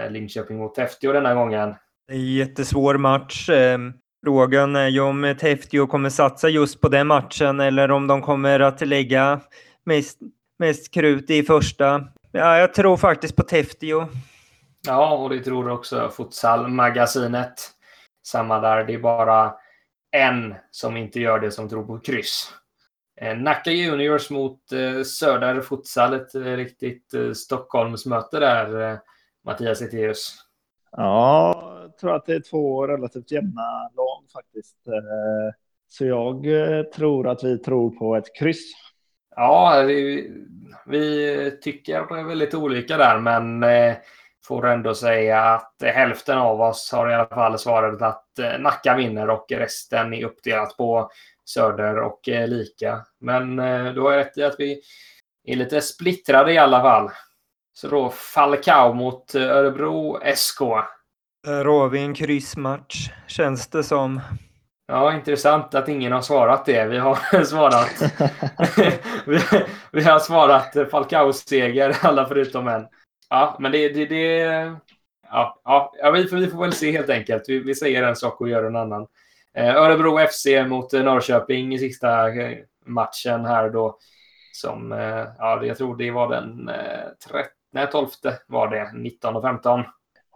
Eh, Linköping mot Täftio denna gången. En jättesvår match. Ehm, frågan är ju om Täftio kommer satsa just på den matchen eller om de kommer att lägga mest, mest krut i första. Ja, jag tror faktiskt på Täftio. Ja, och det tror också Futsal-magasinet. Samma där, det är bara en som inte gör det som tror på kryss. Eh, Nacka Juniors mot eh, Söder Futsal, ett eh, riktigt Stockholmsmöte där, Mattias Eteus. Ja, jag tror att det är två relativt jämna lag faktiskt. Så jag tror att vi tror på ett kryss. Ja, vi, vi tycker väldigt olika där, men eh, får ändå säga att hälften av oss har i alla fall svarat att eh, Nacka vinner och resten är uppdelat på Söder och eh, lika. Men du har rätt i att vi är lite splittrade i alla fall. Så då Falcao mot Örebro SK. Där har vi en kryssmatch, känns det som. Ja, intressant att ingen har svarat det. Vi har svarat vi, vi, har svarat Falcaos seger, alla förutom en. Ja, men det... det, det ja, ja, vi, får, vi får väl se helt enkelt. Vi, vi säger en sak och gör en annan. Eh, Örebro FC mot eh, Norrköping i sista eh, matchen här då. Som, ja, jag tror det var den 13, nej, 12 var det, 19 och 15.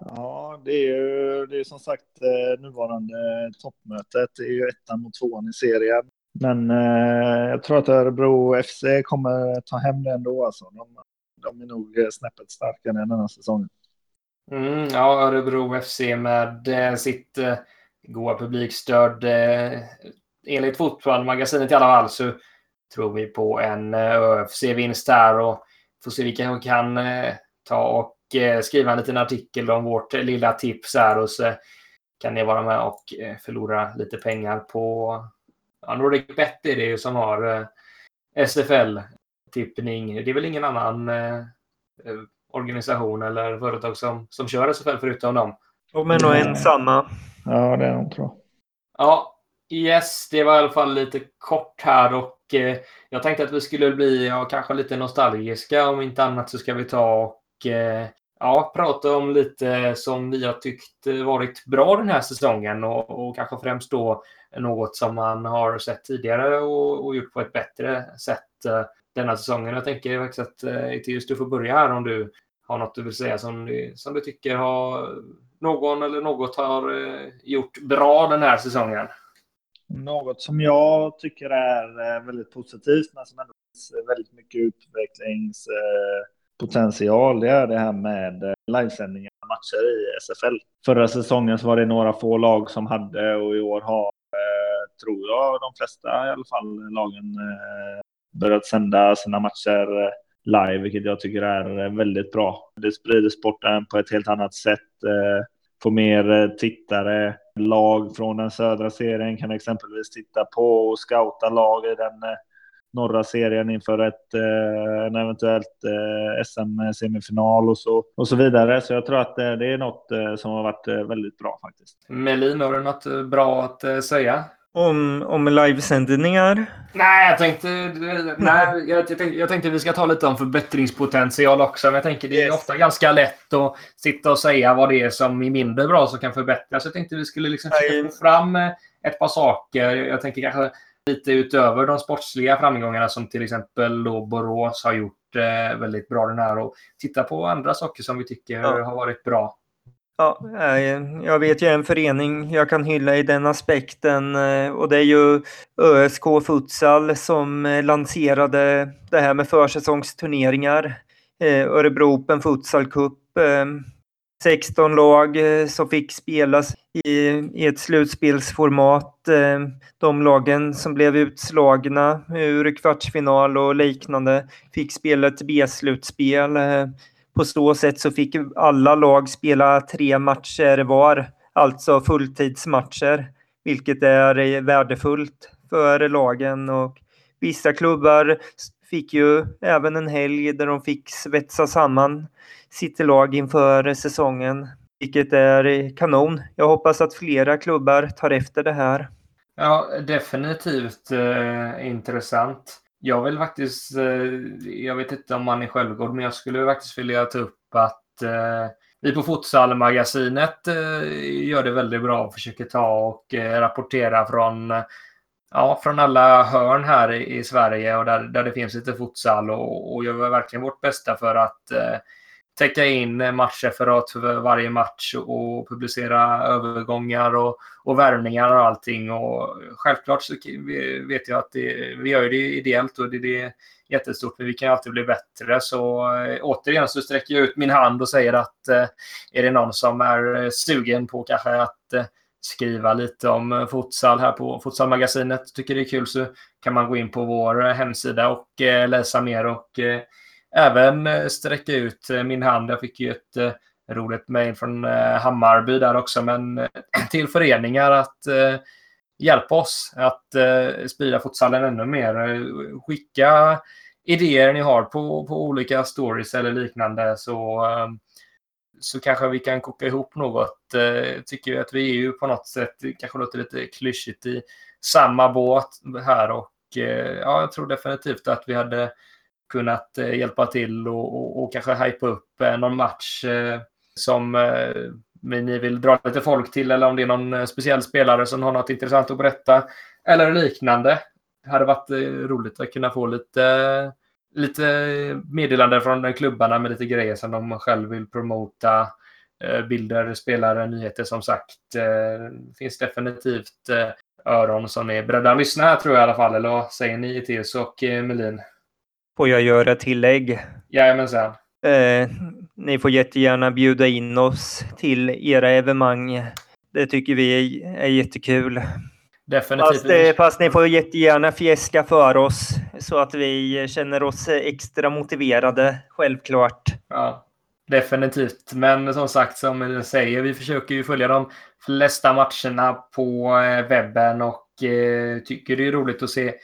Ja, det är ju det är som sagt eh, nuvarande toppmötet. Det är ju ettan mot tvåan i serien. Men eh, jag tror att Örebro FC kommer ta hem det ändå. Alltså. De, de är nog eh, snäppet starkare än här säsongen. Mm, ja, Örebro FC med eh, sitt eh, goa publikstöd. Eh, enligt Fotbollmagasinet i alla fall så tror vi på en eh, ÖFC-vinst här och får se vilka vi kan ta och skriva en liten artikel om vårt lilla tips här och så kan ni vara med och förlora lite pengar på ja, Nordic Bet är det ju som har SFL-tippning. Det är väl ingen annan organisation eller företag som, som kör SFL förutom dem. De är nog ensamma. Ja, det är de tror jag. Ja, yes, det var i alla fall lite kort här och eh, jag tänkte att vi skulle bli ja, kanske lite nostalgiska. Om inte annat så ska vi ta och eh, ja, prata om lite som vi har tyckt varit bra den här säsongen och, och kanske främst då något som man har sett tidigare och, och gjort på ett bättre sätt eh, denna säsongen. Jag tänker faktiskt att eh, Eteus, du får börja här om du har något du vill säga som du, som du tycker har någon eller något har eh, gjort bra den här säsongen? Något som jag tycker är väldigt positivt men som ändå finns väldigt mycket utvecklings Potential det är det här med eh, livesändningar av matcher i SFL. Förra säsongen så var det några få lag som hade och i år har, eh, tror jag, de flesta i alla fall lagen eh, börjat sända sina matcher live, vilket jag tycker är väldigt bra. Det sprider sporten på ett helt annat sätt. Få får mer tittare. Lag från den södra serien kan exempelvis titta på och scouta lag i den eh, norra serien inför ett, en eventuellt SM-semifinal och så, och så vidare. Så jag tror att det är något som har varit väldigt bra faktiskt. Melin, har du något bra att säga? Om, om livesändningar? Nej, jag tänkte, nej jag, tänkte, jag tänkte vi ska ta lite om förbättringspotential också. Men jag tänker det är yes. ofta ganska lätt att sitta och säga vad det är som är mindre bra som kan förbättras. Så jag tänkte vi skulle liksom försöka få fram ett par saker. Jag tänker kanske lite utöver de sportsliga framgångarna som till exempel då Borås har gjort eh, väldigt bra den här och titta på andra saker som vi tycker ja. har varit bra. Ja, jag vet ju en förening jag kan hylla i den aspekten eh, och det är ju ÖSK Futsal som eh, lanserade det här med försäsongsturneringar. Eh, Örebro Open Futsal Cup. 16 lag eh, som fick spelas i, ett slutspelsformat. Eh, de lagen som blev utslagna ur kvartsfinal och liknande fick spela ett B-slutspel eh, på så sätt så fick alla lag spela tre matcher var, alltså fulltidsmatcher, vilket är värdefullt för lagen. Och vissa klubbar fick ju även en helg där de fick svetsa samman sitt lag inför säsongen, vilket är kanon. Jag hoppas att flera klubbar tar efter det här. Ja, definitivt eh, intressant. Jag vill faktiskt, eh, jag vet inte om man är självgod, men jag skulle faktiskt vilja ta upp att eh, vi på Futsal-magasinet eh, gör det väldigt bra och försöker ta och eh, rapportera från, ja, från alla hörn här i, Sverige och där, där det finns lite futsal och, och gör verkligen vårt bästa för att eh, täcka in matchreferat för varje match och publicera övergångar och, och värvningar och allting. Och självklart så vet jag att det, vi gör det ideellt och det, det är jättestort, men vi kan alltid bli bättre. Så eh, återigen så sträcker jag ut min hand och säger att eh, är det någon som är eh, sugen på kanske att skriva lite om eh, futsal här på Futsalmagasinet, tycker det är kul så kan man gå in på vår eh, hemsida och eh, läsa mer och även sträcka ut min hand. Jag fick ju ett roligt mejl från Hammarby där också, men till föreningar att hjälpa oss att sprida futsalen ännu mer. Skicka idéer ni har på, på olika stories eller liknande så, så kanske vi kan koka ihop något. Eh, tycker jag att vi är ju på något sätt, kanske låter lite klyschigt, i samma båt här och eh, ja, jag tror definitivt att vi hade kunnat eh, hjälpa till och, och, och kanske hypa upp eh, någon match eh, som eh, ni vill dra lite folk till eller om det är någon speciell spelare som har något intressant att berätta eller liknande. Det hade varit roligt att kunna få lite, lite meddelanden från klubbarna med lite grejer som de själv vill promota. Bilder, spelare, nyheter som sagt. Det finns definitivt öron som är beredda att lyssna här tror jag i alla fall. Eller vad säger ni Eteus och Melin? Får jag göra tillägg? Jajamensan. Eh, ni får jättegärna bjuda in oss till era evenemang. Det tycker vi är, är jättekul. definitivt. Fast, eh, fast ni får jättegärna fjäska för oss så att vi känner oss extra motiverade, självklart. Ja, definitivt. Men som sagt, som du säger, vi försöker ju följa de flesta matcherna på eh, webben och eh, tycker det är roligt att se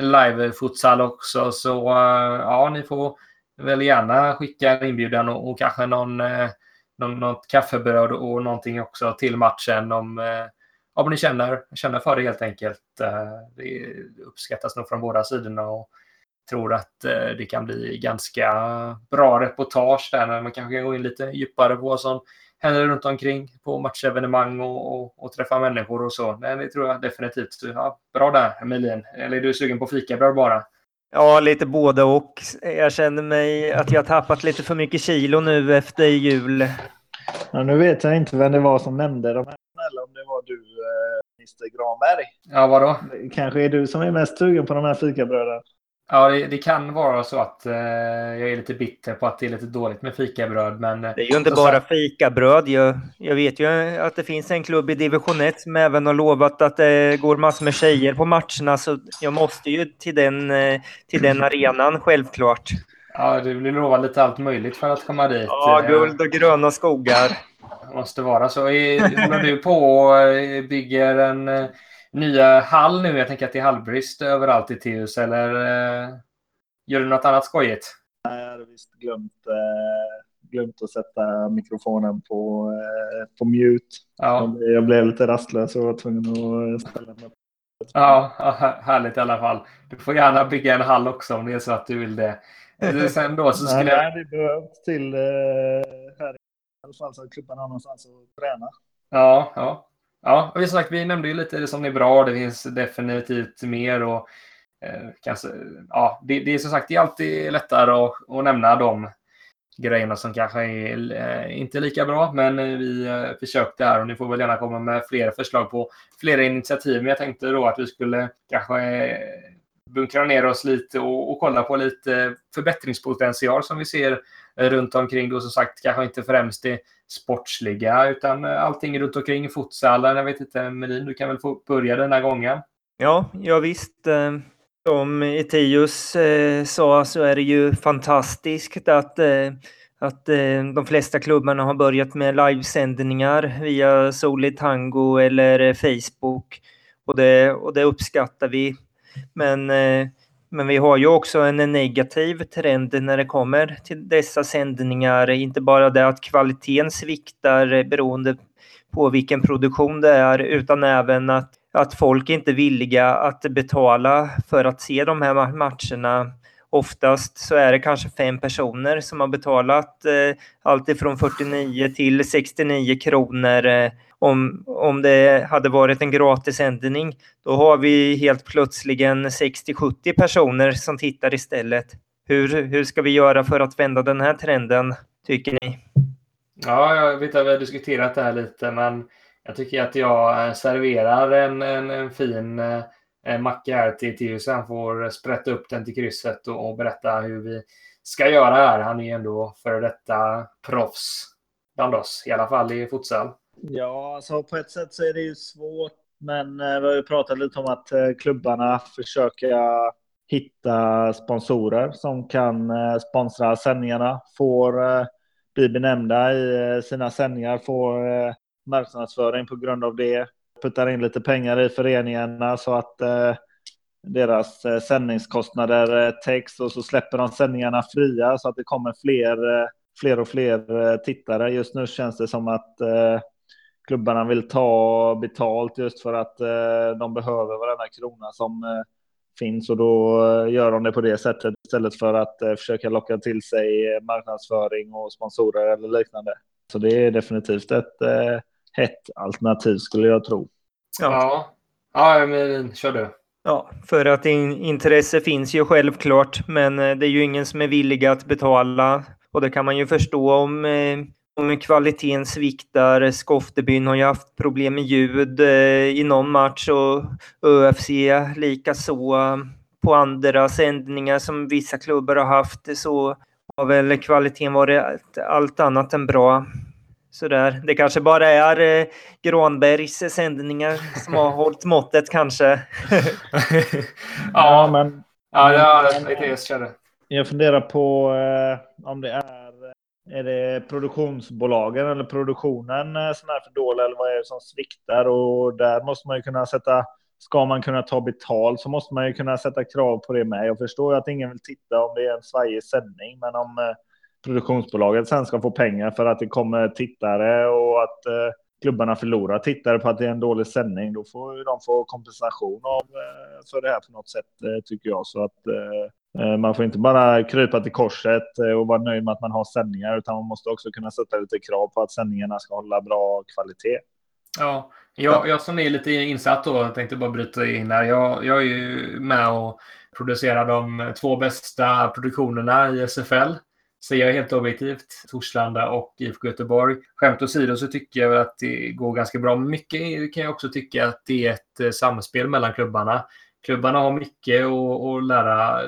live-futsal också. Så eh, ja, ni får väl gärna skicka en inbjudan och, och kanske någon, eh, någon, något kaffebröd och någonting också till matchen om om ni känner, känner för det helt enkelt. Det uppskattas nog från båda sidorna och tror att det kan bli ganska bra reportage där när man kanske går in lite djupare på vad som händer runt omkring på matchevenemang och, och, och träffa människor och så. Men det tror jag definitivt. Ja, bra där, Emilien. Eller är du sugen på fikabröd bara? Ja, lite både och. Jag känner mig att jag tappat lite för mycket kilo nu efter jul. Ja, nu vet jag inte vem det var som nämnde de Mr Granberg. Ja, vadå? Kanske är du som är mest sugen på de här fikabröden. Ja, det, det, kan vara så att eh, jag är lite bitter på att det är lite dåligt med fikabröd. Men, det är ju inte bara fikabröd. Jag, jag vet ju att det finns en klubb i division 1 som även har lovat att det går massor med tjejer på matcherna. Så jag måste ju till den, eh, till den arenan, självklart. Ja, du blir lovad lite allt möjligt för att komma dit. Ja, guld och gröna skogar. Det måste vara så. Håller du på och bygger en eh, nya hall nu? Jag tänker att det är hallbrist överallt i Teus. Eller eh, gör du något annat skojigt? Jag hade visst glömt, eh, glömt att sätta mikrofonen på, på mute. Ja. Jag blev lite rastlös och var tvungen att ställa mig Ja, härligt i alla fall. Du får gärna bygga en hall också om det är så att du vill det. Sen då så skulle Nej, det behövs till här alla fall så att klubben har någonstans att träna. Ja, ja. Ja, och vi, sagt, vi nämnde ju lite det som är bra. Det finns definitivt mer. och eh, kanske, ja, det, det, är som sagt det är alltid lättare att, att nämna de grejerna som kanske är eh, inte lika bra. Men vi eh, försökte här och ni får väl gärna komma med fler förslag på flera initiativ. Men jag tänkte då att vi skulle kanske eh, bunkra ner oss lite och, och kolla på lite förbättringspotential som vi ser eh, runt omkring. Då som sagt kanske inte främst det sportsliga utan eh, allting runt omkring futsalen. Jag vet inte, Melin, du kan väl få börja den här gången? Ja, jag visst. Eh, som Etius sa så är det ju fantastiskt att att de flesta klubbarna har börjat med livesändningar via Solid Tango eller Facebook. Och det, och det uppskattar vi. Men eh, men vi har ju också en negativ trend när det kommer till dessa sändningar. Inte bara det att kvaliteten sviktar beroende på vilken produktion det är, utan även att, att folk inte är villiga att betala för att se de här matcherna. Oftast så är det kanske fem personer som har betalat eh, allt ifrån 49 till 69 kronor eh, om, om det hade varit en gratissändning, då har vi helt plötsligen 60-70 personer som tittar istället. Hur, hur ska vi göra för att vända den här trenden, tycker ni? Ja, jag vet att vi har diskuterat det här lite, men jag tycker att jag eh, serverar en, en, en fin eh, eh macka här till Theo så han får sprätta upp den till krysset och, och, berätta hur vi ska göra här. Han är ju ändå före detta proffs bland oss, i alla fall i futsal. Ja, alltså på ett sätt så är det ju svårt. Men eh, vi har ju pratat lite om att eh, klubbarna försöker hitta sponsorer som kan eh, sponsra sändningarna, får bli benämnda i sina sändningar, får marknadsföring på grund av det, puttar in lite pengar i föreningarna så att deras sändningskostnader täcks och så släpper de sändningarna fria så att det kommer fler, fler och fler tittare. Just nu känns det som att klubbarna vill ta betalt just för att eh, de behöver varenda krona som eh, finns och då eh, gör de det på det sättet istället för att försöka locka till sig marknadsföring och sponsorer eller liknande. Så det är definitivt ett hett alternativ skulle jag tro. Ja, ja men kör du. Ja, för att in, intresse finns ju självklart, men det är ju ingen som är villig att betala. Och det kan man ju förstå om om kvaliteten sviktar. Skoftebyn har ju haft problem med ljud eh, i någon match och ÖFC lika så På andra sändningar som vissa klubbar har haft så har väl kvaliteten varit allt annat än bra. sådär. Det kanske bara är eh, Granbergs sändningar som har hållit måttet kanske. ja, men... Ja, ja, ITS körde. Jag funderar på eh, om det är är det produktionsbolagen eller produktionen eh, som är för dålig eller vad är det som sviktar? Och där måste man ju kunna sätta, ska man kunna ta betalt så måste man ju kunna sätta krav på det med. Jag förstår ju att ingen vill titta om det är en svajig sändning, men om eh, produktionsbolaget sen ska få pengar för att det kommer tittare och att eh, klubbarna förlorar tittare på att det är en dålig sändning, då får de få kompensation av, för det här på något sätt, tycker jag. Så att man får inte bara krypa till korset eh, och vara nöjd med att man har sändningar, utan man måste också kunna sätta lite krav på att sändningarna ska hålla bra kvalitet. Ja, jag, jag som är lite insatt då, tänkte bara bryta in här. Jag, jag är ju med och producerar de två bästa produktionerna i SFL. Säger jag helt objektivt. Torslanda och IFK Göteborg. Skämt åsido så tycker jag att det går ganska bra. Mycket kan jag också tycka att det är ett eh, samspel mellan klubbarna klubbarna har mycket att, lära,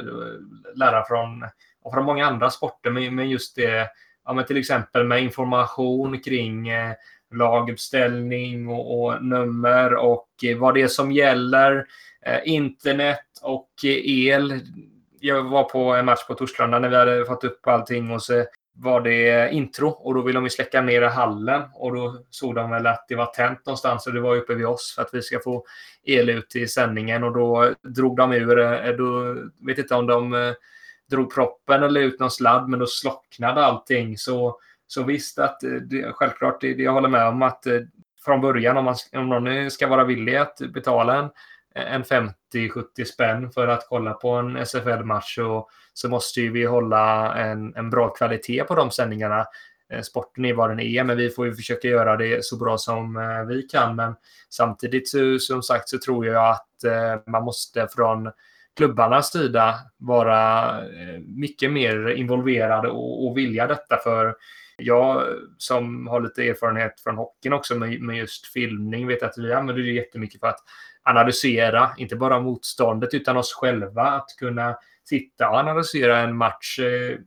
lära från, och från många andra sporter, men just det, ja, men till exempel med information kring eh, laguppställning och, och, nummer och eh, vad det är som gäller. Eh, internet och eh, el. Jag var på en match på Torslanda när vi hade fått upp allting och så var det intro och då ville de ju släcka ner hallen och då såg de väl att det var tänt någonstans och det var uppe vid oss för att vi ska få el ut i sändningen och då drog de ur, eh, då vet inte om de eh, drog proppen eller ut någon sladd men då slocknade allting. Så, så visst att eh, det, självklart, det, jag håller med om att från början om, man, om någon ska vara villig att betala en en 50-70 spänn för att kolla på en SFL-match så, så måste ju vi hålla en, en bra kvalitet på de sändningarna. Eh, sporten är vad den är, men vi får ju försöka göra det så bra som eh, vi kan. Men samtidigt så, som sagt så tror jag att eh, man måste från klubbarnas sida vara mycket mer involverade och, och vilja detta för jag som har lite erfarenhet från hockeyn också med, med just filmning vet att vi använder det jättemycket för att analysera, inte bara motståndet utan oss själva. Att kunna sitta och analysera en match. Eh,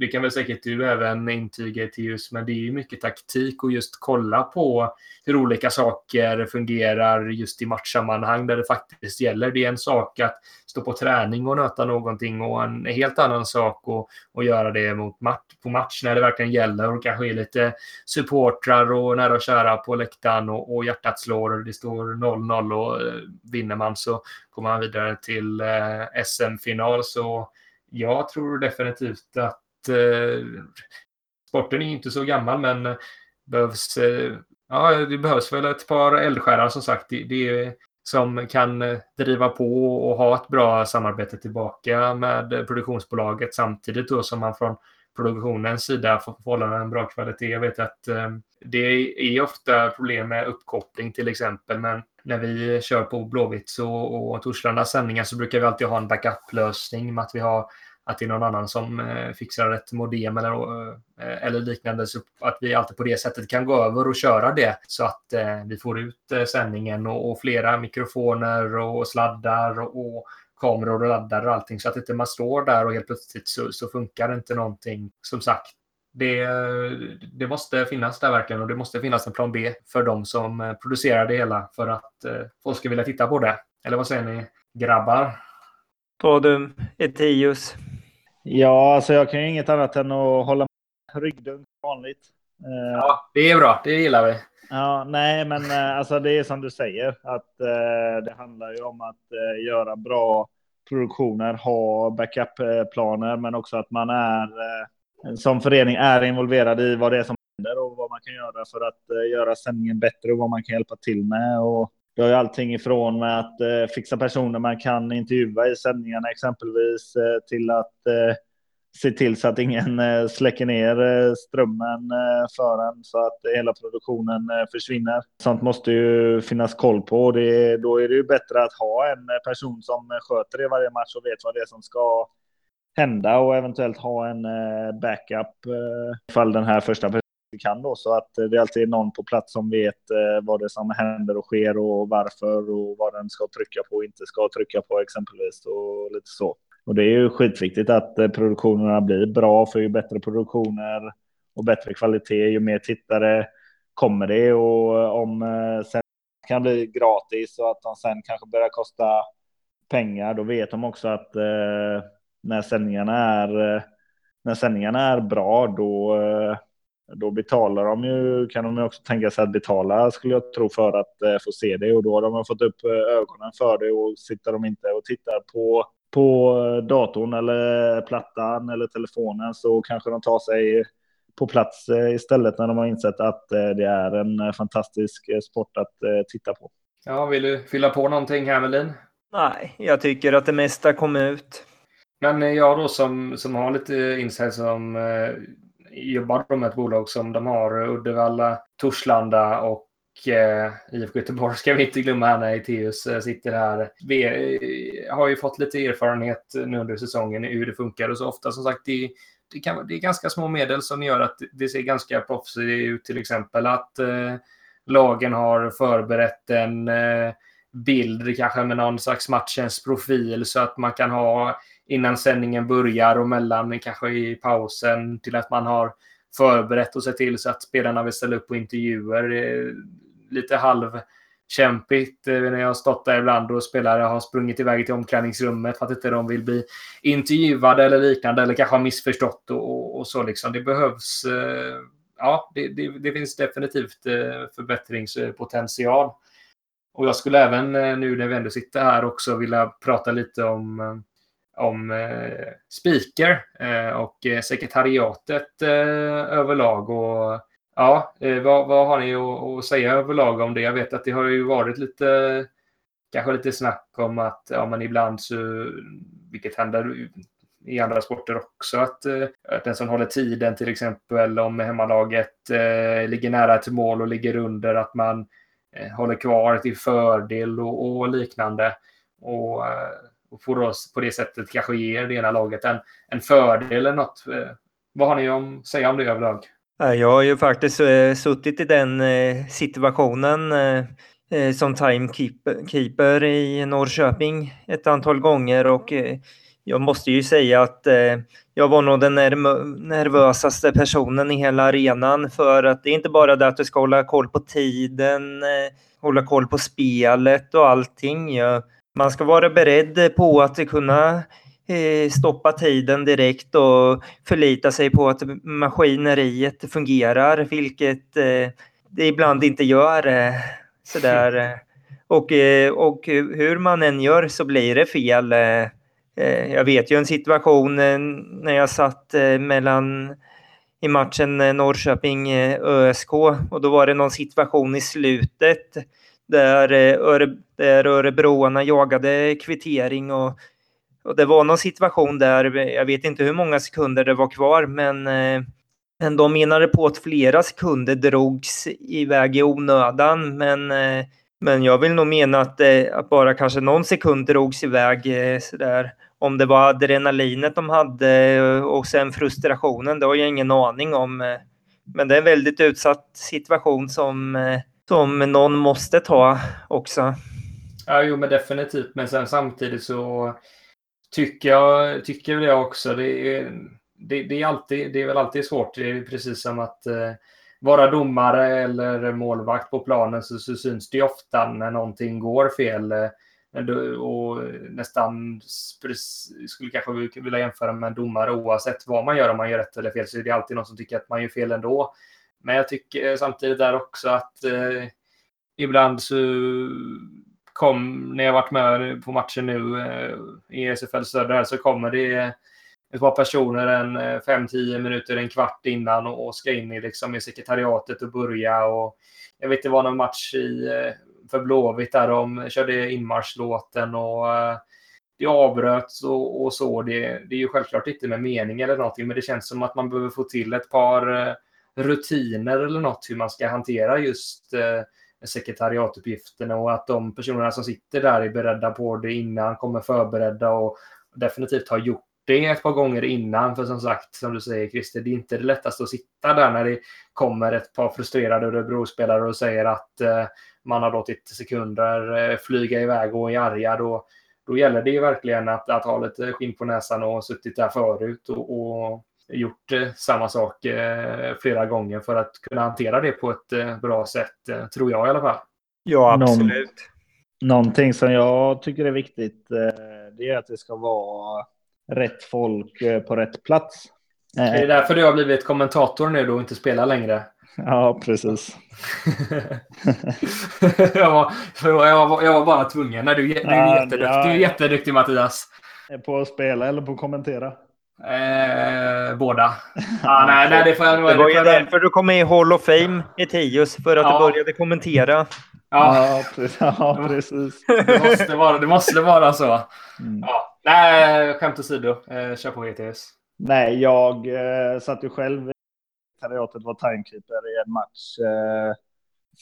det kan väl säkert du även intyga Tius, men det är ju mycket taktik och just kolla på hur olika saker fungerar just i matchsammanhang där det faktiskt gäller. Det är en sak att stå på träning och nöta någonting och en helt annan sak att, att göra det mot match, på match när det verkligen gäller och kanske är lite supportrar och nära och kära på läktaren och, och hjärtat slår och det står 0-0 och eh, vinner man så går man vidare till eh, SM-final. Så jag tror definitivt att Eh, sporten är inte så gammal, men eh, behövs, eh, ja, det behövs väl ett par eldsjälar som sagt. Det, det, som kan eh, driva på och ha ett bra samarbete tillbaka med produktionsbolaget samtidigt då som man från produktionens sida får hålla en bra kvalitet. Jag vet att det är ofta problem med uppkoppling till exempel, men när vi kör på Blåvitt och, och Torslandas sändningar så brukar vi alltid ha en backup-lösning med att vi har att det är någon annan som eh, fixar ett modem eller, eh, eller liknande. Så att vi alltid på det sättet kan gå över och köra det så att eh, vi får ut eh, sändningen och, och, flera mikrofoner och sladdar och, och kameror och laddare och allting så att inte man står där och helt plötsligt så, så funkar inte någonting. Som sagt, det, det, måste finnas där verkligen och det måste finnas en plan B för de som eh, producerar det hela för att eh, folk ska vilja titta på det. Eller vad säger ni grabbar? Ta du Etius. Ja, alltså jag kan ju inget annat än att hålla ryggdunk vanligt. Eh, ja, det är bra. Det gillar vi. Ja, nej, men eh, alltså det är som du säger att eh, det handlar ju om att eh, göra bra produktioner, ha backup-planer, men också att man är eh, som förening är involverad i vad det är som händer och vad man kan göra för att göra sändningen bättre och vad man kan hjälpa till med. Och vi har ju allting ifrån med att eh, fixa personer man kan intervjua i sändningarna exempelvis eh, till att eh, se till så att ingen eh, släcker ner eh, strömmen eh, för en så att hela produktionen eh, försvinner. Sånt måste ju finnas koll på. Det, då är det ju bättre att ha en eh, person som sköter det varje match och vet vad det är som ska hända och eventuellt ha en eh, backup ifall den här första vi kan då så att eh, det alltid är någon på plats som vet eh, vad det som händer och sker och varför och vad den ska trycka på och inte ska trycka på exempelvis och lite så. Och det är ju skitviktigt att eh, produktionerna blir bra för ju bättre produktioner och bättre kvalitet, ju mer tittare kommer det och eh, om eh, sen kan bli gratis och att de sen kanske börjar kosta pengar, då vet de också att när sändningarna är när sändningarna är bra, då då betalar de ju, kan de ju också tänka sig att betala skulle jag tro för att eh, få se det och då har de fått upp eh, ögonen för det och sitter de inte och tittar på på datorn eller plattan eller telefonen så kanske de tar sig på plats eh, istället när de har insett att eh, det är en fantastisk sport att titta på. Ja, vill du fylla på någonting här Melin? Nej, jag tycker att det mesta kom ut. Men jag då som, som har lite insight som jobbar de med ett bolag som de har eh, Uddevalla, Torslanda och eh, IFK Göteborg ska vi inte glömma här när Eteus eh, sitter här. Vi eh, har ju fått lite erfarenhet nu under säsongen hur det funkar och så ofta som sagt det, det, kan, det är ganska små medel som gör att det ser ganska proffsigt ut till exempel att eh, lagen har förberett en eh, bild kanske med någon slags matchens profil så att man kan ha innan sändningen börjar och mellan kanske i pausen till att man har förberett och sett till så att spelarna vill ställa upp på intervjuer. Lite halvkämpigt eh, när jag har stått där ibland och spelare har sprungit iväg till omklädningsrummet för att inte de vill bli intervjuade eller liknande eller kanske har missförstått och, och så liksom. Det behövs. Eh, ja, det, det, det finns definitivt eh, förbättringspotential. Och jag skulle även nu när vi ändå sitter här också vilja prata lite om om eh, speaker eh, och eh, sekretariatet eh, överlag. Och, ja, eh, vad, vad, har ni att, att, säga överlag om det? Jag vet att det har ju varit lite, kanske lite snack om att ja, men ibland så, vilket händer i andra sporter också, att, eh, att den som håller tiden till exempel om hemmalaget eh, ligger nära till mål och ligger under, att man eh, håller kvar till fördel och, och liknande. Och eh, och får oss på det sättet kanske ge det ena laget en, en fördel eller något. Eh, vad har ni att säga om det överlag? Jag har ju faktiskt eh, suttit i den eh, situationen som timekeeper i Norrköping ett antal gånger och jag måste ju säga att jag var nog den nervösaste personen i hela arenan för att det är inte bara det att du ska hålla koll på tiden, hålla koll på spelet och allting. Jag, man ska vara beredd på att kunna eh, stoppa tiden direkt och förlita sig på att maskineriet fungerar, vilket eh, det ibland inte gör. Eh, sådär. Och, och hur man än gör så blir det fel. Jag vet ju en situation när jag satt mellan i matchen Norrköping-ÖSK och då var det någon situation i slutet där, eh, Öre, där Örebroarna jagade kvittering och, och det var någon situation där, jag vet inte hur många sekunder det var kvar, men, eh, men de menade på att flera sekunder drogs iväg i onödan. Men, eh, men jag vill nog mena att, att bara kanske någon sekund drogs iväg sådär. Om det var adrenalinet de hade och sen frustrationen, det har jag ingen aning om. Men det är en väldigt utsatt situation som som någon måste ta också. Ja, jo, men definitivt. Men sen samtidigt så tycker jag, tycker jag också. Det är, det, det, är alltid, det är väl alltid svårt. Det är precis som att eh, vara domare eller målvakt på planen så, så syns det ofta när någonting går fel. Eh, och nästan skulle kanske vilja jämföra med en domare oavsett vad man gör, om man gör rätt eller fel, så är det alltid någon som tycker att man gör fel ändå. Men jag tycker eh, samtidigt där också att eh, ibland så kom, när jag varit med på matchen nu eh, i SFL Söder så kommer det ett par personer en eh, 5-10 minuter, en kvart innan och, och ska in i, liksom, i sekretariatet och börja. Och jag vet det var någon match i, eh, för Blåvitt där de körde inmarschlåten och eh, det avbröts och, och så. Det, det, är ju självklart inte med mening eller någonting, men det känns som att man behöver få till ett par rutiner eller något hur man ska hantera just eh, sekretariatuppgifterna och att de personerna som sitter där är beredda på det innan, kommer förberedda och definitivt har gjort det ett par gånger innan. För som sagt, som du säger Christer, det är inte det lättaste att sitta där när det kommer ett par frustrerade Örebro-spelare och säger att eh, man har låtit sekunder eh, flyga iväg och är arga. Då, då gäller det ju verkligen att, att ha lite skinn på näsan och suttit där förut och, och gjort samma sak flera gånger för att kunna hantera det på ett bra sätt, tror jag i alla fall. Ja, absolut. Någon, någonting som jag tycker är viktigt, det är att det ska vara rätt folk på rätt plats. Det är därför du har blivit kommentator nu då och inte spelar längre. Ja, precis. jag, var, jag, var, jag var bara tvungen. Nej, du, du, är ja, jätteduktig, du är jätteduktig Mattias. På att spela eller på att kommentera? Eh, båda. ah, nej, nej, det, får jag, det var ju därför du kom med i Hall of Fame i Tios, för att ja. du började kommentera. Ja, ja precis. Det måste vara, det måste vara så. Mm. Ja. Nej, skämt åsido. Eh, kör på ETS. Nej, jag eh, satt ju själv sekretariatet var timekeeper i en match eh,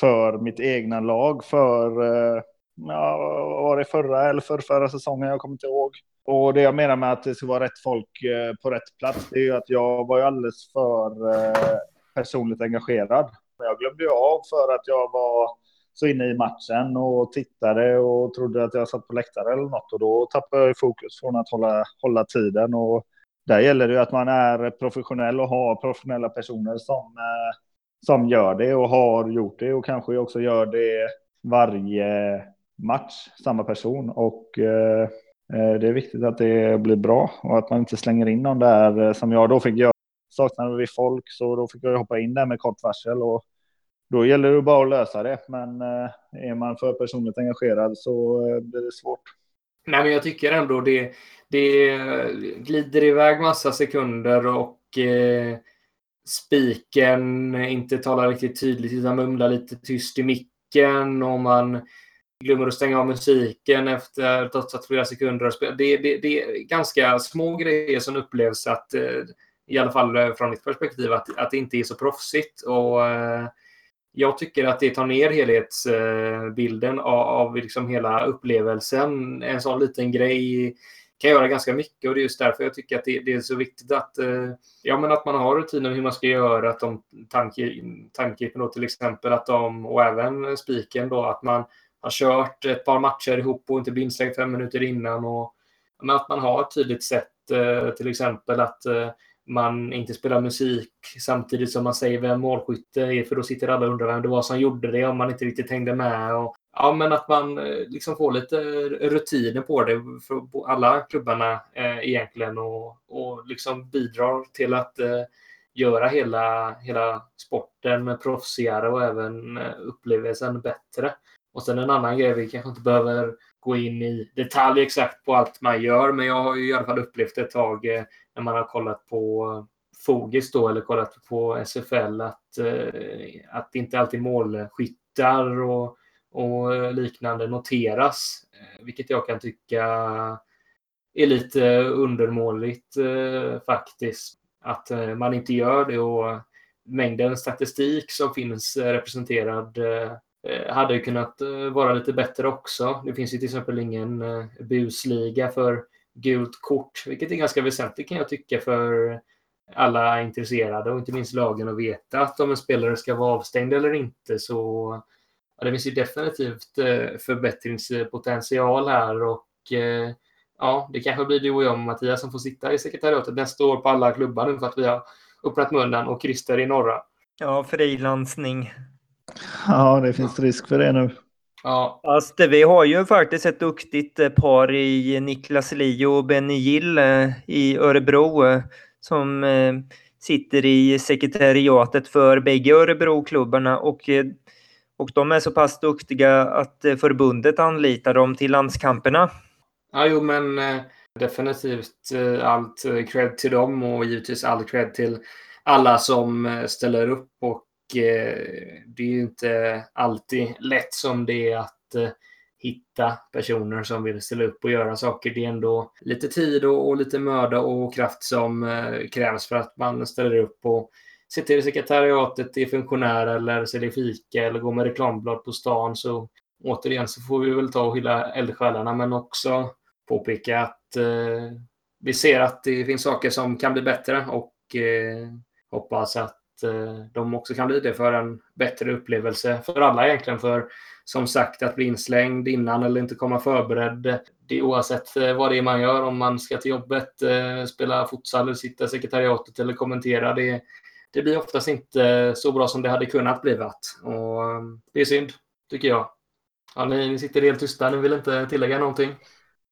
för mitt egna lag för, eh, ja, var det förra eller för förra säsongen? Jag kommer inte ihåg. Och det jag menar med att det ska vara rätt folk eh, på rätt plats, det är ju att jag var ju alldeles för eh, personligt engagerad. Jag glömde ju av för att jag var så inne i matchen och tittade och trodde att jag satt på läktaren. eller något och då tappade jag fokus från att hålla, hålla tiden och där gäller det att man är professionell och har professionella personer som, eh, som gör det och har gjort det och kanske också gör det varje match, samma person. Och Eh, det är viktigt att det blir bra och att man inte slänger in någon där eh, som jag då fick göra. Saknade vi folk så då fick jag hoppa in där med kort varsel och då gäller det bara att lösa det. Men eh, är man för personligt engagerad så blir det svårt. Nej, men jag tycker ändå det, det glider iväg massa sekunder och eh, spiken inte talar riktigt tydligt utan mumlar lite tyst i micken och man glömmer att stänga av musiken efter att flera sekunder. Det, det, det är ganska små grejer som upplevs att, eh, i alla fall eh, från mitt perspektiv, att, att det inte är så proffsigt. Och, eh, jag tycker att det tar ner helhetsbilden av, av liksom hela upplevelsen. En sån liten grej kan göra ganska mycket och det är just därför jag tycker att det, det är så viktigt att, eh, ja, men att man har rutiner hur man ska göra. Att de tankeepen då till exempel, att de, och även spiken då, att man har kört ett par matcher ihop och inte blir instängd fem minuter innan. Och, men att man har ett tydligt sätt, eh, till exempel att eh, man inte spelar musik samtidigt som man säger vem målskytte är, för då sitter alla och undrar vem det var som gjorde det om man inte riktigt hängde med. Och, ja, men att man eh, liksom får lite rutiner på det för alla klubbarna eh, egentligen och, och liksom bidrar till att eh, göra hela, hela sporten proffsigare och även upplevelsen bättre. Och sen en annan grej, vi kanske inte behöver gå in i detalj exakt på allt man gör, men jag har ju i alla fall upplevt ett tag eh, när man har kollat på Fogis då, eller kollat på SFL, att, eh, att inte alltid målskyttar och, och liknande noteras, eh, vilket jag kan tycka är lite undermåligt eh, faktiskt. Att eh, man inte gör det och mängden statistik som finns representerad eh, Eh, hade ju kunnat eh, vara lite bättre också. Det finns ju till exempel ingen eh, busliga för gult kort, vilket är ganska väsentligt kan jag tycka för alla intresserade och inte minst lagen att veta att om en spelare ska vara avstängd eller inte. Så ja, det finns ju definitivt förbättringspotential här och ja, det kanske blir du och jag och Mattias som får sitta i sekretariatet nästa år på alla klubbar nu för att vi har öppnat munnen och Christer i norra. Ja, frilansning. Ja, det finns risk för det nu. Ja. Fast vi har ju faktiskt ett duktigt eh, par i Niklas Lio och Benny Gill eh, i Örebro eh, som sitter i sekretariatet för bägge Örebroklubbarna och, och de är så pass duktiga att förbundet anlitar dem till landskamperna. Ja, jo, men definitivt allt cred till dem och givetvis all cred till alla som ställer upp och Eh, det är ju inte alltid lätt som det är att eh, hitta personer som vill ställa upp och göra saker. Det är ändå lite tid och, lite möda och kraft som eh, krävs för att man ställer upp och ser till sekretariatet är funktionär eller säljer fika eller går med reklamblad på stan. Så återigen så får vi väl ta och hylla eldsjälarna men också påpeka att eh, vi ser att det finns saker som kan bli bättre och eh, hoppas att Eh, de också kan bli det för en bättre upplevelse för alla egentligen. För som sagt, att bli inslängd innan eller inte komma förberedd, det oavsett eh, vad det är man gör, om man ska till jobbet, eh, spela futsal, eller sitta i sekretariatet eller kommentera. Det, det blir oftast inte så bra som det hade kunnat bli. Och det är synd, tycker jag. Ja, ni, sitter helt tysta, ni vill inte tillägga någonting?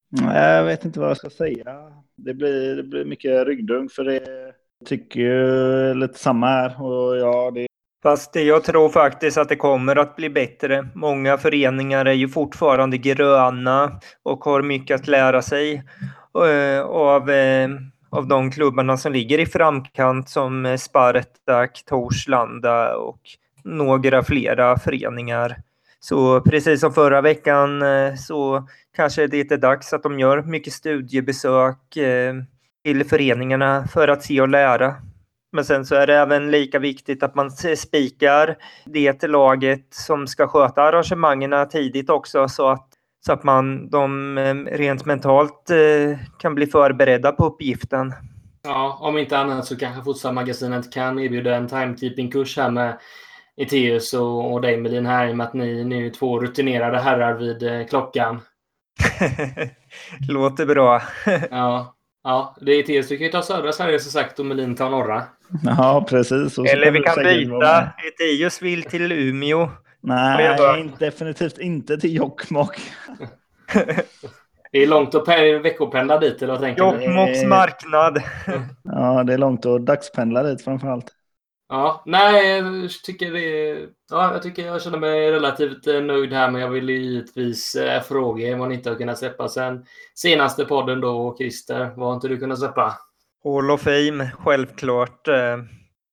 nej Jag vet inte vad jag ska säga. Det blir, det blir mycket ryggdunk för det tycker ju lite samma här. Och ja, det... Fast jag tror faktiskt att det kommer att bli bättre. Många föreningar är ju fortfarande gröna och har mycket att lära sig eh, av, eh, av de klubbarna som ligger i framkant som Spartak, Torslanda och några flera föreningar. Så precis som förra veckan eh, så kanske det är dags att de gör mycket studiebesök eh, till föreningarna för att se och lära. Men sen så är det även lika viktigt att man spikar det laget som ska sköta arrangemangen tidigt också så att, så att man, de eh, rent mentalt kan bli förberedda på uppgiften. Ja, om inte annat så kanske Futsalmagasinet kan erbjuda en timekeeping-kurs här med Eteus och, och dig Melin här i och med att ni nu är två rutinerade herrar vid eh, klockan. Låter bra. ja. Ja, det är. Du kan ju ta södra Sverige som sagt och Melin tar norra. Ja, precis. Eller vi kan byta. Eteus vill till Umeå. Nej, definitivt inte till Jokkmokk. det är långt att veckopendla dit, eller vad tänker Jokkmokks marknad. ja, det är långt att dagspendla dit framför allt. Ja, nej, jag tycker det Ja, jag tycker jag känner mig relativt eh, nöjd här, men jag vill givetvis eh, fråga vad ni inte har kunnat släppa sen senaste podden då, Christer. Vad har inte du kunnat släppa? Hall of Fame, självklart. Eh,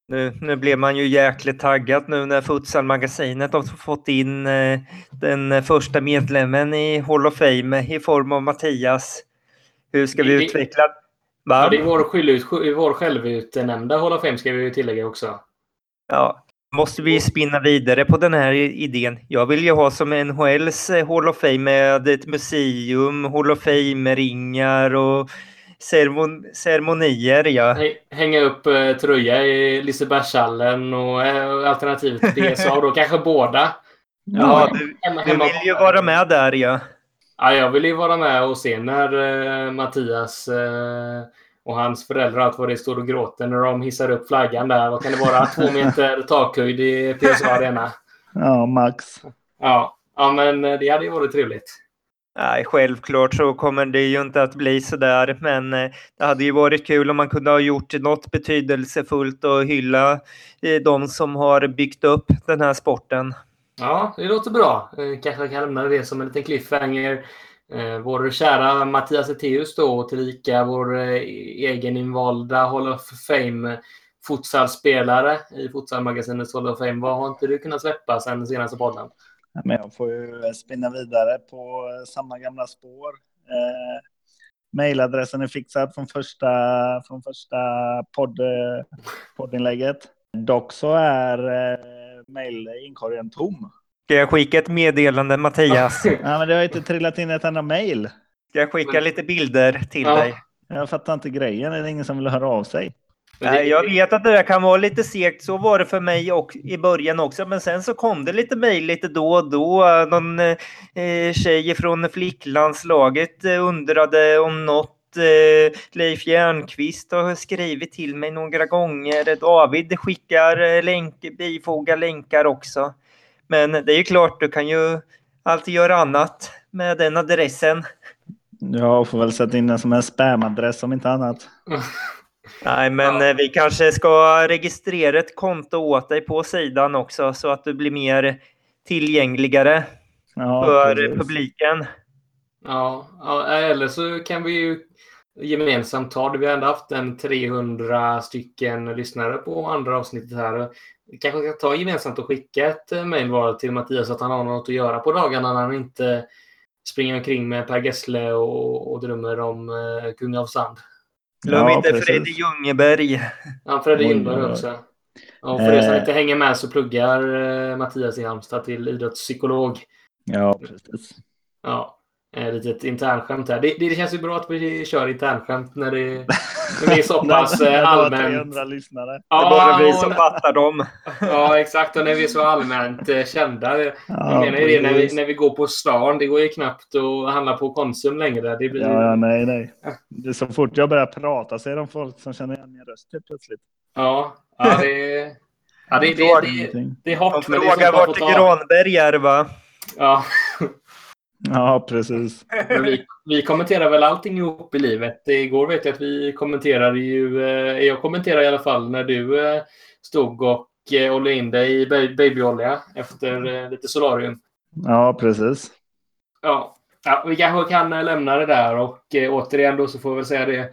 nu, nu blev man ju jäkligt taggad nu när Futsal-magasinet har fått in den första medlemmen i Hall of Fame i form av Mattias. Hur ska vi utveckla Va? Ja, det är vår, självut, vår självutnämnda Hall of Fame ska vi tillägga också. Ja, måste vi spinna vidare på den här idén. Jag vill ju ha som NHLs eh, Hall of Fame med ett museum, Hall of Fame-ringar och ceremon ceremonier. Ja. Hänga upp uh, tröja i Lisebergshallen och uh, alternativet till det så då kanske båda. Ja, du, hemma, du vill ju vara med där ja. Ja, jag vill ju vara med och se när uh, Mattias uh, och hans föräldrar allt vad det står och gråter när de hissar upp flaggan där. Vad kan det vara? Två meter takhöjd i PSA Arena. Ja, max. Ja. ja, men eh, det hade ju varit trevligt. Nej, självklart så kommer det ju inte att bli så där, men det hade ju varit kul om man kunde ha gjort något betydelsefullt och hylla de som har byggt upp den här sporten. Ja, det låter bra. Eh, kanske kan lämna det som en liten cliffhanger. Eh, vår kära Mattias Eteus då, tillika vår eh, egeninvalda Hall of Fame futsalspelare i futsalmagasinets Hall of Fame. Vad har inte du kunnat släppa sen den senaste podden? Men jag får ju spinna vidare på samma gamla spår. Eh, Mailadressen är fixad från första, från första podd, poddinlägget. Dock så är mejlinkorgen tom. Ska jag skicka ett meddelande Mattias? ja, men det har inte trillat in ett enda mejl. Ska jag skicka lite bilder till ja. dig? Jag fattar inte grejen. Är det ingen som vill höra av sig? Nej, jag vet att det där kan vara lite segt. Så var det för mig och i början också. Men sen så kom det lite mejl lite då och då. Någon eh, tjej från flicklandslaget eh, undrade om något. Eh, Leif Järnqvist har skrivit till mig några gånger. David skickar eh, länk, bifogar länkar också. Men det är ju klart, du kan ju alltid göra annat med den adressen. Ja, får väl sätta in den som en spamadress om inte annat. Nej, men ja. Eh, vi kanske ska registrera ett konto åt dig på sidan också så att du blir mer tillgängligare ja, för precis. publiken. Ja, eller så kan vi ju gemensamt ta det. Vi har ändå haft en 300 stycken lyssnare på andra avsnittet här. Vi kanske ska ta gemensamt och skicka ett eh, mejl till Mattias att han har något att göra på dagarna när han inte springer omkring med Per Gessle och, och drömmer om uh, Kung av Sand. Glöm ja, inte Freddy Ljungberg. Ja, Freddy Ljungberg också. Och för er som inte hänger med så pluggar uh, Mattias i Halmstad till idrottspsykolog. Ja, precis. Ja. Eh, litet internskämt här. Det, det, känns ju bra att vi kör internskämt när det, när det är så pass eh, allmänt. 300 lyssnare. Ja, det är bara vi som fattar dem. Ja, exakt. Och när vi är så allmänt eh, kända. Ja, jag menar ju det när vi, när vi går på stan. Det går ju knappt att handla på Konsum längre. Det blir... Ja, nej, nej. Det är så fort jag börjar prata så är de folk som känner igen min röst plötsligt. Ja, ja det är... Ja, det, det, det, det är hårt. De frågar vart Granberg är, va? Ja. Ja, precis. Vi, vi, kommenterar väl allting ihop i livet. Igår vet jag att vi kommenterade ju, eh, jag kommenterade i alla fall när du eh, stod och eh, oljade in dig i babyolja efter lite solarium. Ja, precis. Ja. ja, vi kanske kan lämna det där och återigen då så får vi säga det.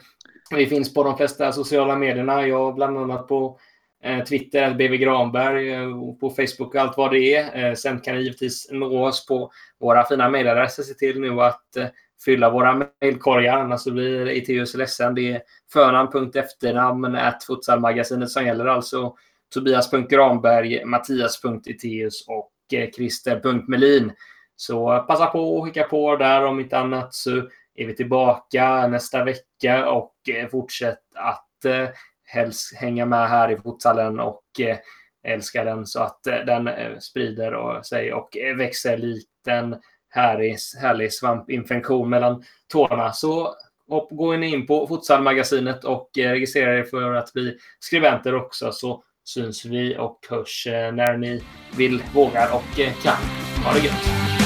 Vi finns på de flesta sociala medierna. Jag bland annat på Eh, Eh, Twitter, BV Granberg, eh, på Facebook och allt vad det är. Eh, sen kan ni givetvis nå oss på våra fina mejladresser. Se till nu att eh, fylla våra mejlkorgar, annars så blir ITUS ledsen. Det är förnamn.efternamn futsalmagasinet som gäller, alltså Tobias.Granberg, Mattias.Iteus och eh, Christer.Melin. Så passa på att skicka på där. Om inte annat så är vi tillbaka nästa vecka och fortsätt att helst hänga med här i futsalen och älska älskar den så att eh, den eh, sprider sig och växer likt en härlig, härlig svampinfektion mellan tårna. Så gå in på Futsalmagasinet och registrera er för att bli skribenter också så syns vi och hörs när ni vill, vågar och kan. Ha det gött!